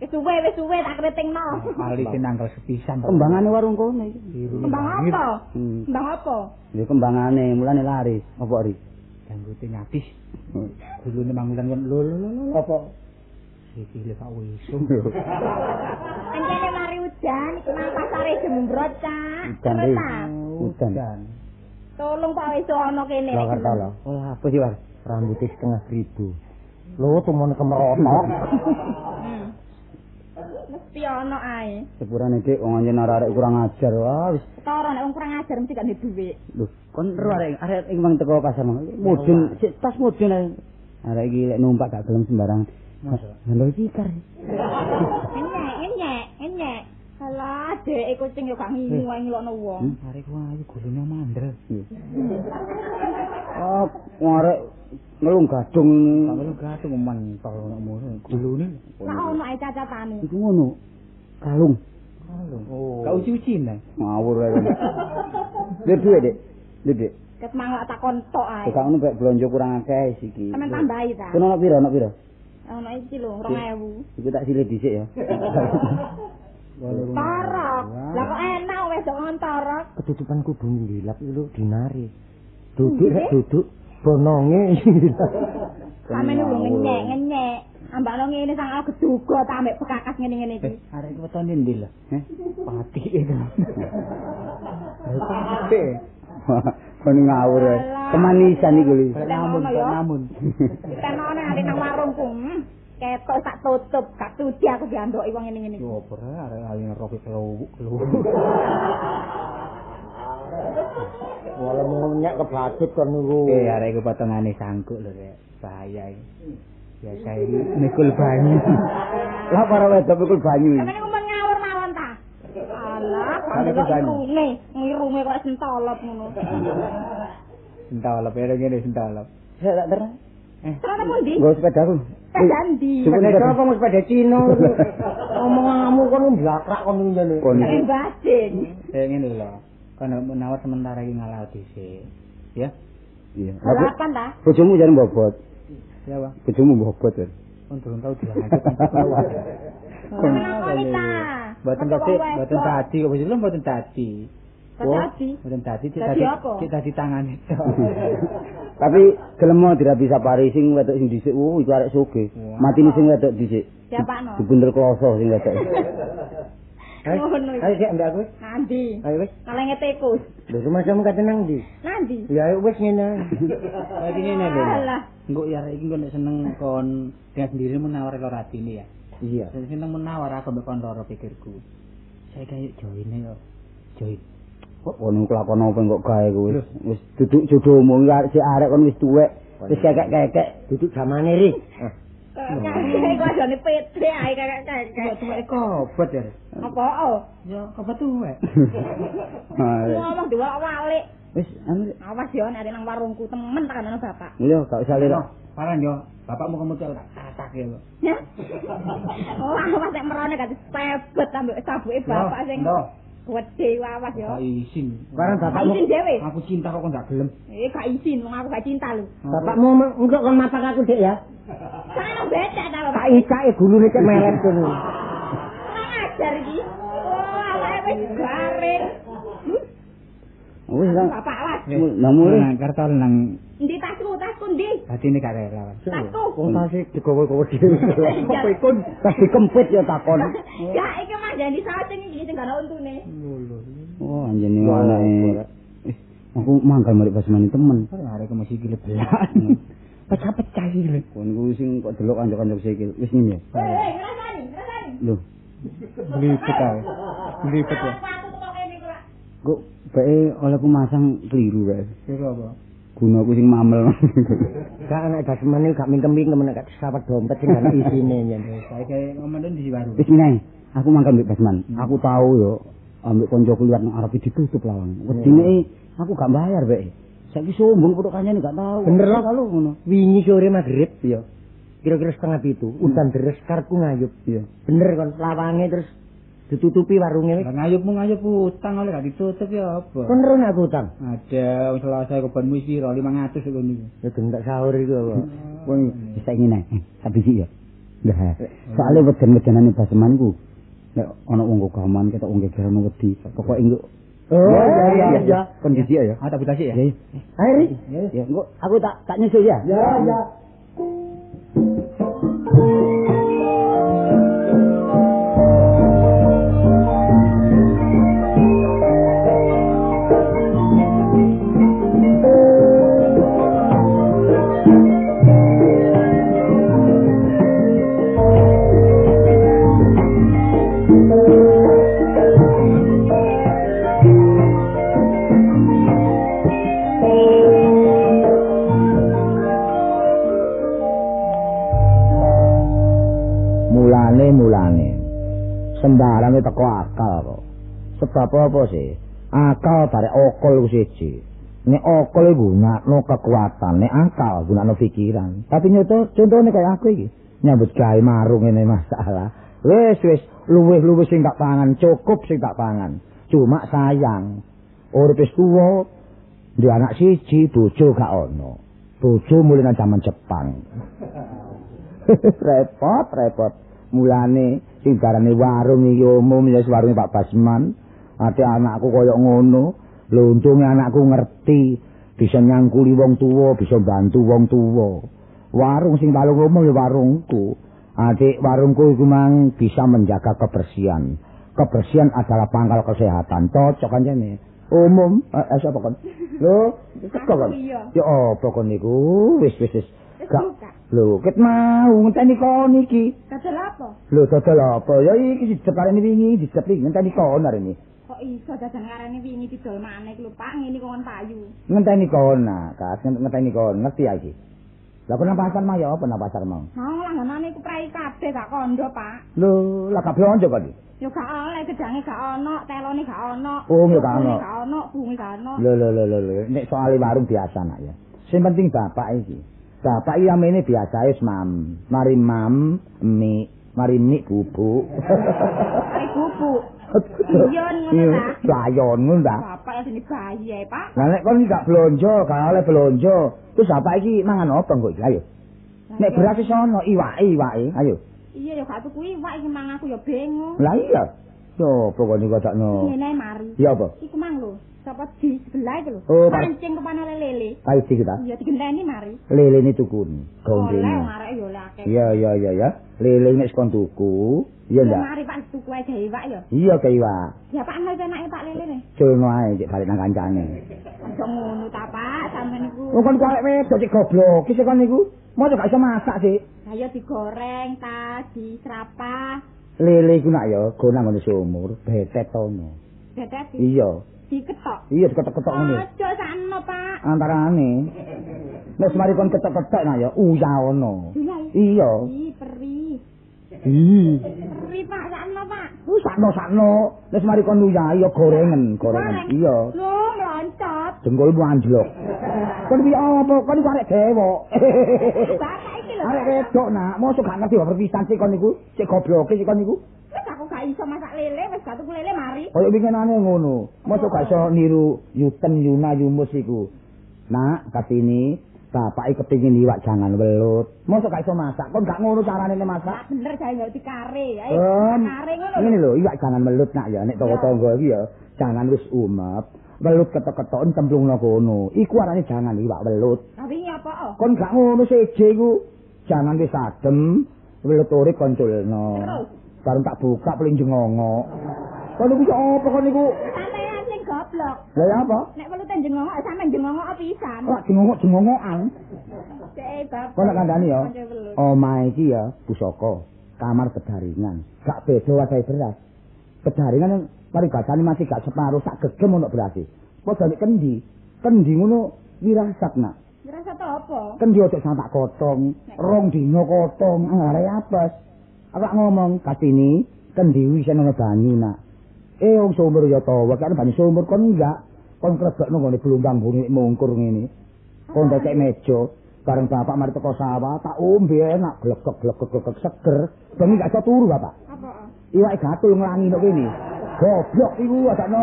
S5: Wis suwe wis suwe tak kritingno.
S6: kali nanggal sepisan. Kembangane warung kono iki.
S5: Kembang apa?
S6: Hmm.
S5: Kembang apa?
S6: Ya kembangane mulane laris. Apa ri? Rambutnya nyapis. Dulune mangulan kon lho lho lho. Apa? Sikile Pak Wisung.
S5: Anjene mari udan iki nang pasare jembrot, Cak.
S6: Udan. Udan.
S5: Tolong Pak Wiso ana kene.
S6: Lah kerta lho. Oh, apa sih, War?
S2: Rambutnya setengah ribu. Lho tumone kemerotok.
S5: Hmm. Mesti ana ae.
S6: Sepurane Dik wong anjen arek kurang ajar. Wah, wis
S5: Ketara nek wong kurang ajar mesti gak duwe dhuwit.
S6: Lho, kon ro arek arek iki mang teko pasar. Mudun, sik tas mudun ae. Arek iki lek numpak gak gelem sembarang. Lho iki kar.
S5: Enyek, enyek. Alah, dek kucing yo gak ngimu ae ngelokno wong.
S6: Hmm? Arek ku ayu gulune mandel. Oh, arek ngelung gadung. Ngelung gadung mentol ngono. Gulune.
S5: Lah ono ae cacatane.
S6: Iku ngono. Kalung.
S1: Kalung.
S6: Oh.
S1: Kau uci-uci nah.
S6: Ngawur ae. Lho duwe, Dik. Lho, Dik.
S5: Ket mangak takon tok ae.
S6: Kok ngono mek blonjo kurang akeh iki.
S5: Sampeyan tambahi ta.
S6: Kono ono piro, ono piro?
S5: Ono iki lho 2000.
S6: Iku tak silih dhisik ya.
S5: Torok. Lah kok enak wis kok ngontorok.
S2: Ketutupan kudu ngilap iki lho dinari. Duduk rek duduk bononge ngilap.
S5: Sampeyan lho ngenyek, ngenyek. Ambakno ngene sang aku geduga ta ambek bekakas ngene-ngene iki.
S6: Arek iki wetone ndi lho? Heh?
S1: Pati itu.
S6: Pati. Kon ngawur. Kemanisan iku lho.
S5: Namun,
S1: namun.
S5: Tenone nanti nang warungku. Ketok tak tutup, gak sudi aku diandoki wong ngene-ngene iki.
S1: Yo ora arek ali ngeroki kelu. kelu.
S2: Wala nyek kebadut kon niku.
S1: Eh arek iku potongane sangkuk lho rek. Bahaya iki. Biasa iki mikul banyu.
S6: Lah para wedok mikul banyu iki.
S5: Sampeyan ngomong ngawur mawon ta? Alah,
S1: Ada
S5: kok
S1: kebanyu.
S5: irunge, ngirunge kok sentolot ngono.
S1: Sentalep ya ngene sentalep.
S6: Saya tak terang.
S5: Terus pundi?
S6: Nggo sepedaku.
S5: Pedandi.
S6: Sepeda
S2: Sepeda apa mau sepeda Cina? Omonganmu kon mblakrak kon ngene.
S5: Eh badin.
S1: Eh ngene lho. Kan menawar sementara iki ngalah dhisik. Ya.
S6: Iya.
S5: Balapan ta?
S6: Bojomu jan bobot.
S1: Ya, Bang.
S6: Bojomu bobot.
S1: Pun durung tau dilanjut kan.
S5: Kenapa wanita?
S1: Boten tadi, boten tadi kok wis lho boten tadi.
S5: Tadi.
S1: Boten tadi, cek
S5: Tadi
S1: tadi. Cek tadi tangane.
S6: Tapi gelem mau dirabi sapari sing wedok sing dhisik, oh iku arek.
S1: Wah.
S6: Matine sing wedok dhisik.
S5: Siapa no?
S6: Dibundel kloso sing wedok.
S5: Ngono
S2: Ayo sik mbak aku.
S5: Nanti.
S2: Ayo wis.
S5: Kalenge tikus.
S2: Lho rumahmu kate nang ndi?
S5: Nanti.
S2: Ya ayo wis ngene.
S1: Dadi ngene lho.
S5: Alah.
S1: Engko ya arek iki kok nek seneng kon dengan sendiri menawar karo atine ya.
S6: Iya.
S1: Sing seneng menawar aku mbek kon loro pikirku. Saya kayak joine yo. Join.
S6: Kok ono kelakon apa kok gawe kuwi? Wis duduk jodohmu iki arek sik arek kon wis tuwek. Wis kekek-kekek.
S2: Duduk zamane ri.
S5: Kakek kok jane pete ae kakek-kakek.
S1: Tuwek kobot ya.
S5: Apa oh?
S1: Ya kobot tuwek.
S6: Ah,
S5: Ngomong diwalik-walik.
S6: Wis
S5: Awas yo nek nang warungku temen tak ana bapak.
S6: iya gak usah lira.
S1: Paran yo, bapakmu kemudian tak tatak ya.
S5: Ya. Oh, awas nek merone gak disebut ambek sabuke bapak sing
S1: Ndok,
S5: gede awas yo.
S1: gak izin.
S2: Barang
S5: Gak
S2: bapakmu
S5: izin dhewe.
S1: Aku cinta kok gak gelem.
S5: Eh gak izin, wong aku gak cinta lho.
S2: bapakmu enggak kon mapak aku Dik ya.
S5: Sana becek ta bapak.
S2: Tak icake gulune cek melet kono.
S5: Kurang ajar iki. Oh, awake wis garing.
S6: Wis nang
S5: Bapak awas.
S6: nang mulai.
S1: Nang kartol nang
S5: Ndi tasku, tasku ndi?
S1: batine gak rela.
S5: Tasku.
S2: Wong tasik digowo-gowo dhewe.
S5: Apa
S2: ikun?
S6: Tas dikempit ya takon.
S5: Ya iki mah jadi sacing iki sing gak ana untune.
S6: Oh anjene anake. Eh, Aku mangkal mari basmani temen.
S1: Arek mesti gile belan. Pecah-pecah iki lho.
S6: Kon kuwi sing kok delok kanca-kanca sikil. Wis ngene ya.
S5: Hei, ngrasani, ngrasani.
S6: Lho,
S1: Lipet ae. Lipet ya.
S5: Kok kok.
S6: kok bae olehku masang keliru kae.
S1: Kira apa?
S6: Gunaku sing mamel.
S2: Gak anak dasmane gak mingkem-mingkem nek gak disawet dompet sing ana isine yen.
S1: Saya kayak ngomongin di baru.
S6: Wis ngene. Aku mangkal mbek Basman. Aku tahu yo
S1: ambek kancaku liwat nang arep ditutup lawang. Wedine aku gak bayar, Bek. Saiki sombong putuk kancane gak tahu.
S2: Bener loh.
S1: kalau ngono.
S2: Wingi sore maghrib,
S1: Iya.
S2: kira-kira setengah pitu, udan deres karepku ngayup.
S1: Iya.
S2: Bener kon, lawange terus ditutupi warungnya.
S4: Lah ngayupmu ngayup utang oleh gak ditutup ya apa?
S2: Kon ron aku utang.
S4: Ada wong selasa kebanmu isi 500 iku niku.
S2: Ya gendak sahur iku apa.
S1: Wong bisa ngene. Tapi sih ya. Lah, soalnya weden-wedenane basemanku. Nek ana wong kogaman ketok wong gegeran wedi, pokoke engko
S2: Oh, iya, iya, iya.
S1: Kondisi ya.
S4: Ah tak budasi ya.
S1: Ya.
S2: Ayo, Ri.
S1: Ya, engko aku tak tak nyusul ya.
S2: Ya, ya.
S3: Sembarang teko akal kok. Sebab apa sih? Akal bare okol ku siji. Nek okol gunakno kekuatan nek akal gunakno pikiran. Tapi nyoto contone kaya aku iki. Nyambut gawe marung ini masalah. Wis wis luwih-luwih sing tak pangan cukup sing tak pangan. Cuma sayang. Urip wis tuwa duwe anak siji bojo gak ono. Bojo mulai jaman Jepang. Repot repot. Mulane sing darane warung iki umum ya warunge Pak Basman. Ate anakku koyo ngono. Lho untunge anakku ngerti bisa nyangkuli wong tuwa bisa bantu wong tuwa. Warung sing paling umum ya warungku. Adik warungku iku mang bisa menjaga kebersihan. Kebersihan adalah pangkal kesehatan. Cocok kan jane? Umum. Eh, eh siapa kan lho teko
S5: iya.
S3: ya apa kon niku? Wis wis wis
S5: buka.
S3: lho ket mau ngenteni kon iki
S5: Kadal apa?
S3: lho dodol apa ya iki diceparene wingi dicepli ngenteni kon ini
S5: Kok iso dadan ngarani wingi didol maneh lho Pak, ngene kon payu.
S3: ngenteni kon nah kas ngenteni kon ngerti ya iki lah nang pasar mau ya apa nang pasar mau
S5: Mau langganane iku prai kabeh gak kondo, Pak.
S3: lho lah kabeh onjo kok iki?
S5: Yo gak oleh gedange gak ono, telone gak ono.
S3: Oh, gak ono.
S5: Gak ono, bungi gak ono.
S3: lho lho lho lho nek soal warung biasa nak ya sing penting bapak iki bapak iki amene biasa wis mam mari mam mie mari mie bubuk
S5: Prai bubuk. Iyon ngono ta.
S3: layon ngono ta
S5: Bapak ya sini bayi ya, Pak.
S3: Lah nek kon gak blonjo, gak oleh blonjo, terus apa iki mangan apa kok iki? Ayo. Nek beras wis ono iwake, iwake. Ayo.
S5: Iya yo gak tuku iwak iki mang aku yo bingung.
S3: Lah iya. Yo pokoknya kok takno.
S5: Ngene ae mari.
S3: Iya apa?
S5: Iku mang lho, sapa di sebelah itu lho.
S3: Oh,
S5: pancing kepane lele.
S3: Kayu iki kita.
S5: Iya digenteni mari.
S3: Lele ini tuku.
S5: Oleh
S3: Gondene.
S5: marek yo oleh akeh.
S3: Iya iya iya ya. Lele nek kon tuku, iya ndak?
S5: Mari Pak tuku ae gawe iwak yo.
S3: Iya ke iwak.
S5: Ya Pak ana enake Pak lele ne.
S3: Culno ae cek balik nang kancane.
S5: Aja ngono ta Pak, sampean niku.
S3: Wong kon korek wedok cek goblok. Ki kon niku. Mau gak iso masak sih.
S5: Ayo digoreng ta, diserapah,
S3: Lele iku nak ya gonang ngono sumur, betet ono.
S5: dedet
S3: Iya.
S5: Diketok.
S3: Iya diketok-ketok ngene.
S5: Aja sakno Pak.
S3: antarane nek semari kon ketek-ketek nah ya uya ono
S5: Iya. Ih, peri.
S3: ih
S5: Peri Pak, sakno Pak.
S3: uh sakno sakno nek semari kon uya ya gorengen gorengen iya
S5: Lho, mloncot.
S3: jengkolmu anjlok kon piye apa kon iku arek dewok
S5: Bapak iki lho.
S3: arek wedok nak mosok gak ngerti perpisahan sik kon niku sik gobloke sik kon niku
S5: Wis iso masak lele, wis gak tuku lele mari.
S3: kaya winginane ngono mosok gak iso niru Yuten Yuna Yumus iku nak katini bapak iki kepengin iwak jangan welut mosok gak iso masak kon gak ngono carane nek masak
S5: Tak bener saya ngerti kare.
S3: Om,
S5: kare ngono.
S3: ngene lho, iwak jangan melut nak ya, nek tangga-tangga iki ya, jangan wis umep. Welut ketok-ketoken cemplungno kono. Iku arane jangan iwak welut.
S5: Tapi ini apa? Oh?
S3: Kon gak ngono seje iku. Jangan wis adem, welut urip kon culno.
S5: Terus?
S3: Bareng tak buka paling jengongok. Kon iku apa kon niku?
S5: Sampeyan sing goblok.
S3: Lah ya apa?
S5: Nek pelute jengongok, sampeyan jengongok pisan.
S3: Ora jengongok-jengongokan.
S5: Cek bab.
S3: Kon nak kandhani ya.
S5: Welut.
S3: Omahe iki ya pusaka, kamar bedaringan. Gak beda wae beras. Bedaringan yang paribatane masih gak separuh sak gegem ono beras. Padha nek kendi, kendi ngono wirasat nak.
S5: To apa?
S3: Kendi ojo sampak kotong, rong dino kotong, ngare apes. Aku ngomong katini kendi wis ana banyu nak. Eh wong sumur ya to, wae kan bani sumur kon enggak. Kon krebekno nggone blumbang buni mungkur ngene. Kon ndek meja bareng bapak mari teko sawah tak ombe enak glekek glekek seger. Ben enggak iso turu bapak.
S5: Apa?
S3: Iwake gatul nglangi nek kene. Goblok iku adakno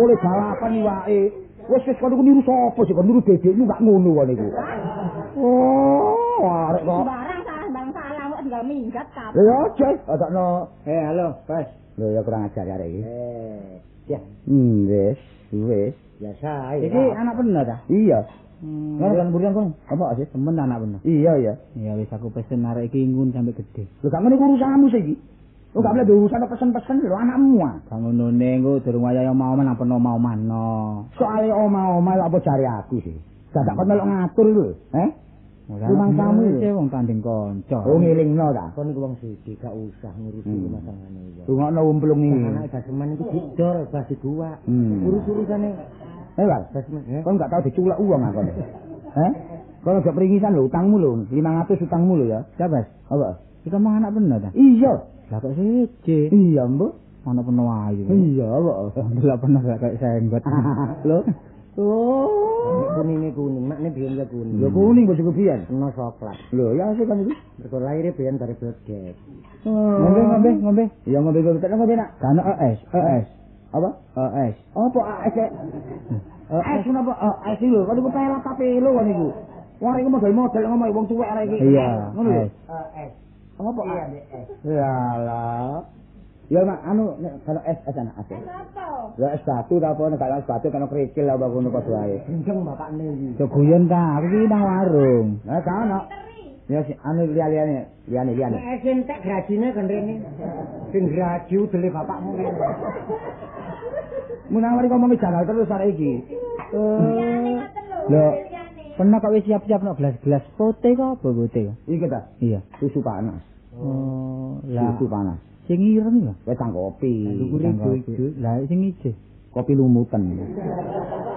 S3: mulai balapan iwake. Wis wis kon niru sapa sih kon niru bebekmu gak ngono kon iku. Oh,
S5: minggat kabeh.
S3: Lha ya aja adakno.
S2: Eh, halo, Bos.
S3: Lho ya kurang ajar arek iki.
S2: Eh, ya,
S3: Hmm, wis, wis.
S2: biasa.
S1: Iki anak bener ta?
S3: Iya.
S1: Hmm.
S3: Kan kan burian kon. Apa sih?
S1: Temen anak bener.
S3: Iya, iya.
S1: Ya wis aku pesen arek iki ngun sampe gede.
S3: Lho gak ngene urusanmu sih iki. Lu gak boleh urusan pesen-pesen lho anakmu ah.
S1: Kang ngono engko durung wayahe mau men apa mau mano.
S3: Soale oma-oma lho apa jare aku sih. Dadak kon melok ngatur lho, eh? Rumang tamu
S1: sih
S3: lho.
S1: wong tanding kanca.
S3: Oh ngelingno ta.
S2: Kon iku wong suci, gak usah ngurusi
S3: Hmm.
S2: rumah tanggane ya.
S3: Rungokno umplung iki.
S2: Anak baseman iku didol, basi gua.
S3: Hmm.
S2: Urus-urusane
S3: Eh.
S2: Eh?
S3: Kon gak tau diculek uang ah kon. Eh? Kon gak peringisan lho utangmu lho, 500 utangmu lho ya.
S1: Siapa?
S3: Apa?
S1: Iki mau anak bener ta?
S3: Iya.
S1: Lah kok siji.
S3: Iya, Mbok.
S1: Ana penuh ayu.
S3: Iya, apa?
S1: Lah pernah gak kayak senggot.
S3: Lho. Oh.
S2: Kuninge kuning, makne biyen ya kuning.
S3: Lho kuning bos kebiyen.
S2: Kena coklat.
S3: Lho, ya sih kan itu.
S2: Mergo lahirnya biyen dari blodget.
S1: Ngombe ngombe ngombe.
S3: Ya ngombe ngombe tenan ngombe nak.
S1: Kan ES, ES,
S3: Apa?
S1: ES.
S3: Apa AS? AS kenapa? AS lho, kan iku pelak tapi lho kan iku. Wong iku model-model ngomong wong tuwek arek iki.
S1: Iya,
S3: Ngono lho.
S1: S.
S2: Eh,
S3: Apa?
S2: Iya,
S3: AS?
S2: Dek, S.
S3: Yalah. Ya mak anu nek kalau S S anak AS.
S5: Apa?
S3: Ya S satu ta apa nek kalau S satu kan kerikil apa ngono kok wae.
S2: Gendeng bapakne iki.
S1: Yo guyon ta, aku iki nang warung.
S3: Nah, kan ana. Ya si anu liya-liyane, liyane liyane.
S2: Nek entek grajine kan rene. Sing graji udele bapakmu rene.
S3: Mun awari ngomong jagal terus arek iki. Eh,
S1: Lho, pernah kok wis siap-siap no gelas-gelas putih kok apa putih?
S3: iki ta.
S1: Iya.
S3: Susu panas.
S1: Oh, lah
S3: Susu panas.
S1: Sing ireng ya.
S3: Wes tang kopi.
S1: Lah sing ijo.
S3: Kopi lumutan.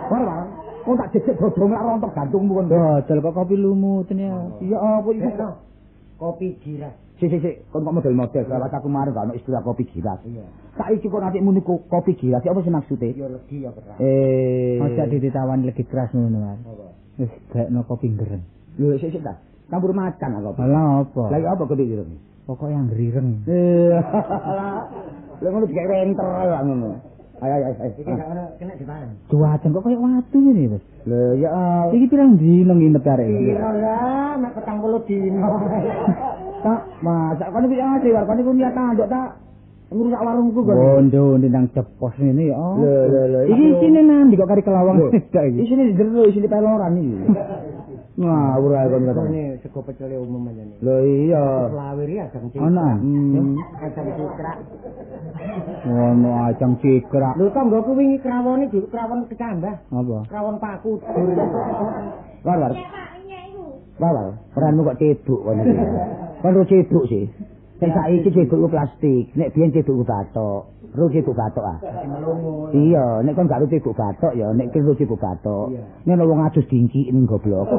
S3: Ora, Bang. Kok tak jejek bodong lak rontok gantungmu kon.
S1: Dodol kok kopi lumuten ya.
S3: Iya apa iki?
S2: Kopi giras.
S3: Si si si, kon kok model-model lewat aku kemarin gak ono istilah kopi giras.
S2: Iya.
S3: Saiki kok nanti muni ko- kopi giras, apa sih maksudnya?
S2: Ya legi ya keras.
S3: Eh,
S1: Masa ditawan lagi keras ngono kan.
S2: Apa?
S1: Wis gaekno kopi gereng.
S3: lho sik sik ta. Campur macan aku.
S1: Lah apa?
S3: Lagi apa kopi giras?
S1: Pokok yang rireng.
S3: Lha ngono dikek renter lah ngono. Ayo ayo ayo.
S2: Iki gak ono kena dipangan.
S1: Cuaca kok kayak watu ini, Bos.
S3: Lho ya
S1: Iki pirang dino nginep arek iki?
S2: Iya lah, mek petang puluh dino.
S3: tak masak kon iki ngasih war kon iku niat tanduk tak ngrusak warungku kon.
S1: Bondo nang cepos ini ya.
S3: Lho lho lho.
S1: Iki isine nandi kok kari kelawang iki.
S3: Isine jero isine peloran iki. Ngawur ae kon kata.
S2: Ini sego pecel umum aja nih.
S3: Lho iya.
S2: Selawir ya adang cik.
S1: Ana.
S3: Hmm.
S2: Adang cikrak.
S1: Ono acang cikrak.
S2: Lho tanggoku wingi krawone di krawon kecambah.
S1: Apa?
S2: Krawon paku.
S3: War war. War war. Peranmu kok cebuk kon iki. Kon ro cebuk sih. Sing saiki cebuk plastik, nek biyen cebuk ku batok. Ro cebuk batok ah. Iya, nek kon gak ro cebuk batok ya, nek kira ro cebuk batok. Nek wong adus dingkiin goblok.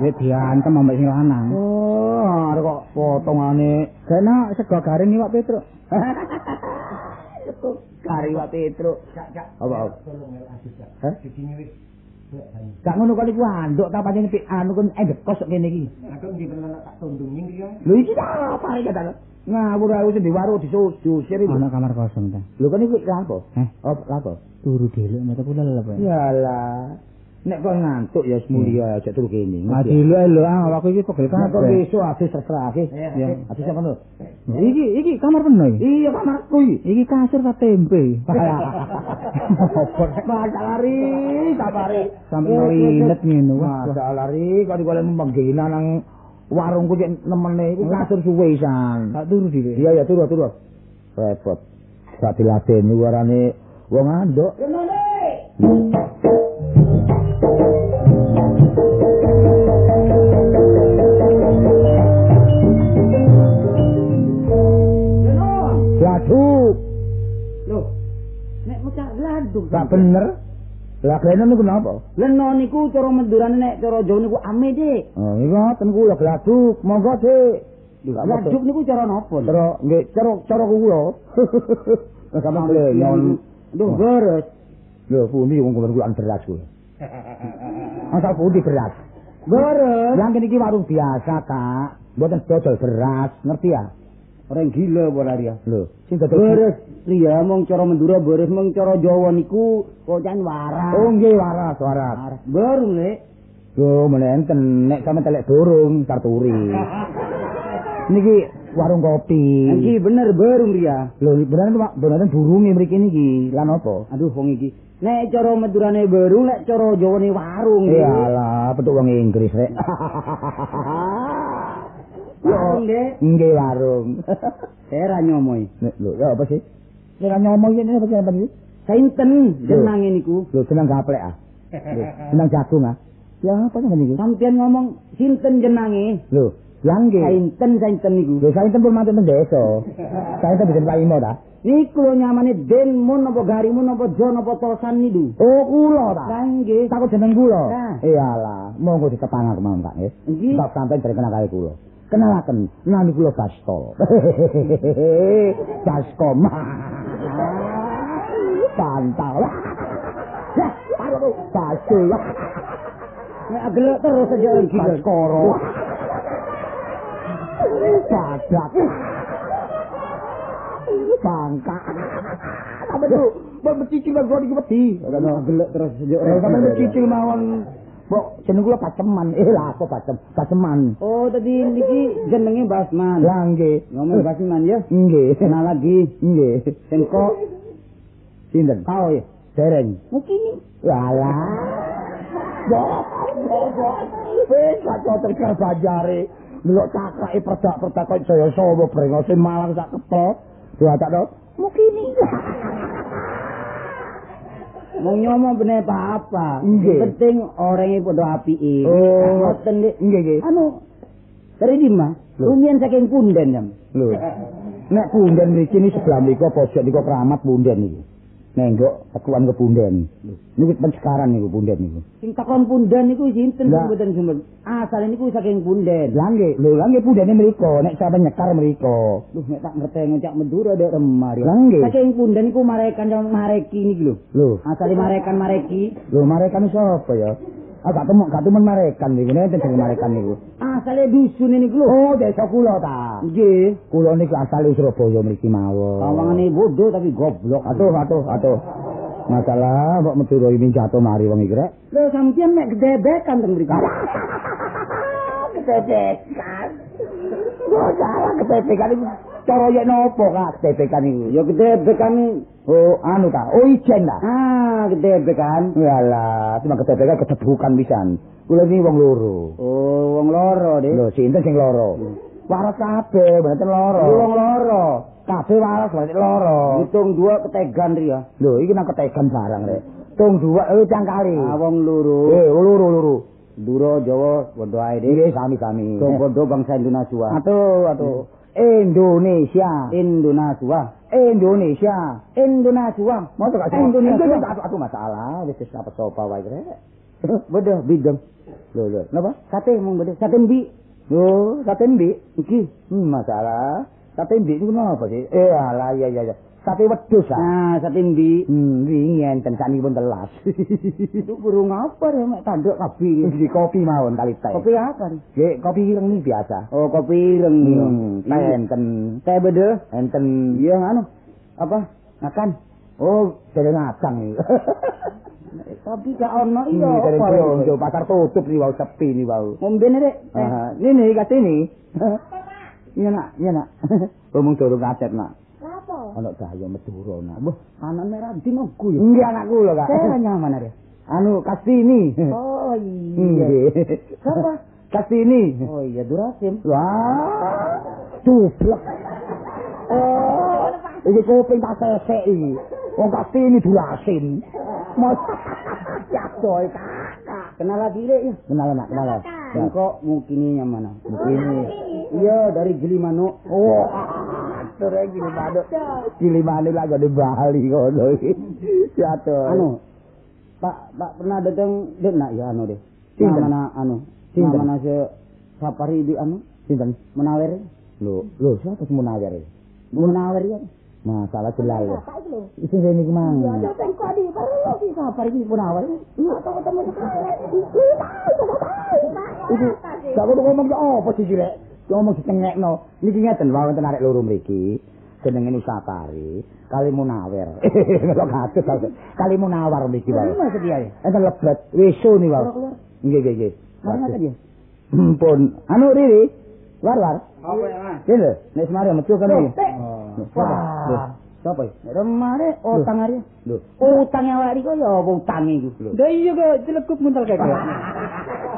S1: Wis diantem ambek sing lanang.
S3: Oh, arek kok potongane
S1: Kena sego garing iwak Petruk.
S3: kari wa Petruk. Apa?
S2: el adus.
S3: Hah?
S2: Dikini wis.
S3: Gak ngono kok iku anduk ta pancen pik anu kon endekos kene iki.
S2: Aku ndi pernah tak tundung ning ya.
S3: Lho iki ta apa iki ta? Ngawur ae sing di warung disusir iki.
S1: Ana kamar kosong ta.
S3: Lho kan iku lha apa?
S1: Eh,
S3: Oh, lha apa?
S1: turu dhelek mata kula lho apa.
S3: Yalah. Nek kon ngantuk ya semulia aja turu kene.
S1: Ah dhelek lho ah aku iki pegel
S3: Nek kon
S1: kabeh.
S3: besok habis terserah ke.
S2: Ya.
S3: Habis apa lho?
S1: Iki iki kamar penuh iki.
S3: Iya kamarku iki.
S1: Iki kasur ta tempe.
S3: Masa lari, sabare.
S1: Sampai ngene wah.
S3: Masa lari kok golek menggina nang warungku cek nemene iku kasur suwe isan.
S1: Tak turu dhewe.
S3: Iya ya turu turu. Repot. Gak diladeni warane wong anduk. Laduk.
S2: Gladuk.
S3: Gak bener. Lah kene niku napa?
S2: Leno niku cara mendurane nek cara Jawa niku ame, Dik.
S3: Oh, iki ngoten ku lho gladuk. Monggo, Dik.
S6: Waduk niku cara napa?
S3: Cara nggih cara cara kula. Nek sampeyan boleh nyon.
S6: Duh, beres.
S3: Lho pundi wong kula kuwi beras kuwi. Asal pundi beras?
S6: Beres.
S3: Yang kene iki warung biasa, Kak. Mboten dodol beras, ngerti ya?
S6: Orang gila apa Ria?
S3: Lho, sing dodol
S6: Beres. Ria mong cara Madura beres mong cara Jawa niku kocan waras.
S3: Oh nggih waras, waras.
S6: Baru nek
S3: Yo menenten nek sampe telek burung tarturi. Niki warung kopi.
S6: iki bener baru Ria.
S3: Lho beneran Pak, beneran burunge mriki niki. Lan apa?
S6: Aduh wong iki. Nek cara Madurane baru nek cara Jawane warung.
S3: Iyalah, petuk wong Inggris rek.
S6: Warung deh.
S3: Nggih warung.
S6: Saya nyomoi.
S3: Nek lho, ya apa sih? Nek ngomong ini apa sih apa iki?
S6: Sainten jenenge niku.
S3: Lho, seneng gaplek ah. Seneng jagung ah. Ya apa sih niku?
S6: Sampeyan ngomong sinten jenenge?
S3: Lho, yang nggih.
S6: Sainten sainten niku.
S3: Lho, tempur manten teng desa. Saya tempur bikin paimo ta.
S6: Niku lho nyamane Denmun apa Garimun apa Jon apa Tosan niku.
S3: Oh, kula ta.
S6: Lah nggih.
S3: Takut jeneng kula.
S6: Nah.
S3: Iyalah, monggo ditepang aku mawon Kak nggih.
S6: Nggih.
S3: Sebab sampeyan kenal kali kula. Kenalaken, nami kula Bastol. Baskom. Pantau. Ya, paro Basol.
S6: Nek agelek terus aja iki.
S3: Baskoro. Padak. Bangka. Apa tuh? Mbok becicil kok iki wedi.
S6: Nek agelek terus aja.
S3: Eh, sampeyan becicil mawon. Mbok jeneng kula Paceman. Eh, lah apa Pacem? Paceman.
S6: Oh, tadi niki jenenge Basman.
S3: Lah nggih.
S6: Ngomong Basman ya.
S3: Nggih.
S6: Kenal lagi.
S3: Nggih.
S6: Sengko
S3: Sinten?
S6: kau ya.
S3: Dereng.
S6: Mungkin
S3: Walah. Wis kacau terkar bajare. Delok cakrake perdak-perdak kok saya sowo brengose malang sak kepel. Diwatak to.
S6: Mau nyomo bener apa-apa.
S3: Nggih.
S6: Penting orangnya padha apike.
S3: Oh.
S6: ngoten nggih.
S3: Nggih, nggih.
S6: Anu dari di mah?
S3: Lho.
S6: Rumian saking punden jam.
S3: Lho. Nek punden mriki ni sebelah mriko pojok niku keramat punden niku. Nenggok tekuan ke punden. Niku pencekaran niku punden niku.
S6: Sing takon punden niku sinten mboten sumber. Asal niku saking punden.
S3: Lah nggih, lho lah nggih pundene mriko, nek sampe nyekar mriko.
S6: Duh nek tak ngerti ngecak Madura dek remari.
S3: Lah nggih.
S6: Saking punden niku marekan jam mareki niki lho.
S3: Lho,
S6: Asale marekan mareki.
S3: lho marekan sapa ya? Ah gak temu, gak temen marekan niku, nek enten jeneng marekan niku.
S6: Asale dusun niku lho.
S3: Oh, desa kula ta.
S6: Nggih.
S3: Kula niku asale Surabaya mriki mawon.
S6: Awangane bodoh tapi goblok.
S3: Atuh, atuh, atuh. Masalah kok Madura iki jatuh mari wong iki rek.
S6: Lho sampeyan mek gedebekan teng mriki.
S3: Ketepekan. Oh, salah ketepekan iku. Cara yen nopo kak ketepekan iku?
S6: Ya gedebekan
S3: Oh, anu ta. Oh, ijen ta.
S6: ah gedebekan.
S3: Yalah, cuma ketepekan kedebukan pisan. Kula iki wong loro.
S6: Oh wong loro deh.
S3: Lho, sinten sing loro? Waras kabeh, mboten loro.
S6: Wong loro.
S3: Kabeh waras mboten loro.
S6: Hitung dua ketegan ria.
S3: Lho, iki nang ketegan barang rek. Tung dua eh cangkali.
S6: Ah wong loro.
S3: Eh, loro loro.
S6: Duro Jawa padha ae deh.
S3: Nggih, sami-sami.
S6: Do padha bangsa Indonesia.
S3: Atuh, atuh. Indonesia.
S6: Indonesia.
S3: Indonesia.
S6: Indonesia.
S3: Mau gak sih?
S6: Indonesia.
S3: Atuh, atuh masalah. Wis wis apa sopa wae rek.
S6: Beda bidem.
S3: Lho, lho. Napa?
S6: Sate mong beda. Sate mbi.
S3: Lho, sate mbi.
S6: Iki.
S3: Hmm, masalah. Sate mbi niku napa sih? Eh, alah, iya iya iya. Sate wedhus ah.
S6: Nah, sate mbi.
S3: Hmm, wingi enten sakniki telas.
S6: Itu burung apa ya mek tanduk kabeh.
S3: Di kopi mawon kali teh.
S6: Kopi apa?
S3: Nggih, kopi ireng biasa.
S6: Oh, kopi ireng.
S3: Hmm, teh enten.
S6: Teh beda.
S3: Enten
S6: Iya anu. Apa? Makan.
S3: Oh, dari ngacang.
S6: Tapi gak ono iya
S3: dari
S6: apa
S3: Blonjo, pasar tutup nih wau sepi nih wau.
S6: Ngombe rek. Eh,
S3: Ah, ini nih kat ini. Iya nak, iya nak. Ngomong durung kaset nak. Ono daya Madura nak.
S6: Wah, anak merah di mongku ya.
S3: Enggak anakku lho kak.
S6: Saya nyaman ada.
S3: Anu Kastini.
S6: Oh iya.
S3: Nggih.
S6: Siapa?
S3: Kastini.
S6: Oh iya Durasim.
S3: Wah. Cuplek. Oh. Iki kuping tak sesek iki. Wong Kastini dulasin. Mas. Ya boy kakak.
S6: Kenal lagi deh ya.
S3: Kenal nak, kenal.
S6: Engkau mungkin mana?
S3: Begini.
S6: Iya dari Gilimanuk.
S3: Oh, ya gini manuk. Gili manuk lah di Bali ngono iki. Jatuh.
S6: Anu. Pak, Pak pernah datang dek nak ya anu deh.
S3: Sinten?
S6: Mana anu?
S3: Sinten?
S6: Mana se sapari di anu?
S3: sinten?
S6: Menawer. Lho, lho sapa sing Munawir? Munawir ya. Masalah jelal ya. Iku rene iki mang.
S5: Ya yo teng kok di perlu iki kabar iki Munawar. Iya, atau ketemu sekarang.
S6: Iku gak kudu ngomong apa sih rek? Ngomong ditengekno. Niki ngeten wae wonten arek loro mriki. Jenenge Nusakari, kali Munawir. Kok kados kados. Kali Munawar mriki wae.
S4: Maksud dia.
S6: Enten lebet weso ni wae. Nggih nggih nggih. Ampun. Anu Riri. War war.
S4: Apa ya, Mas?
S6: Iya lho, nek semare metu kan iki.
S4: Wah.
S6: Sapa iki?
S4: Remare utang ari.
S6: Lho,
S4: Utang awak iki kok ya apa utange iku. Lah iya kok celekup muntal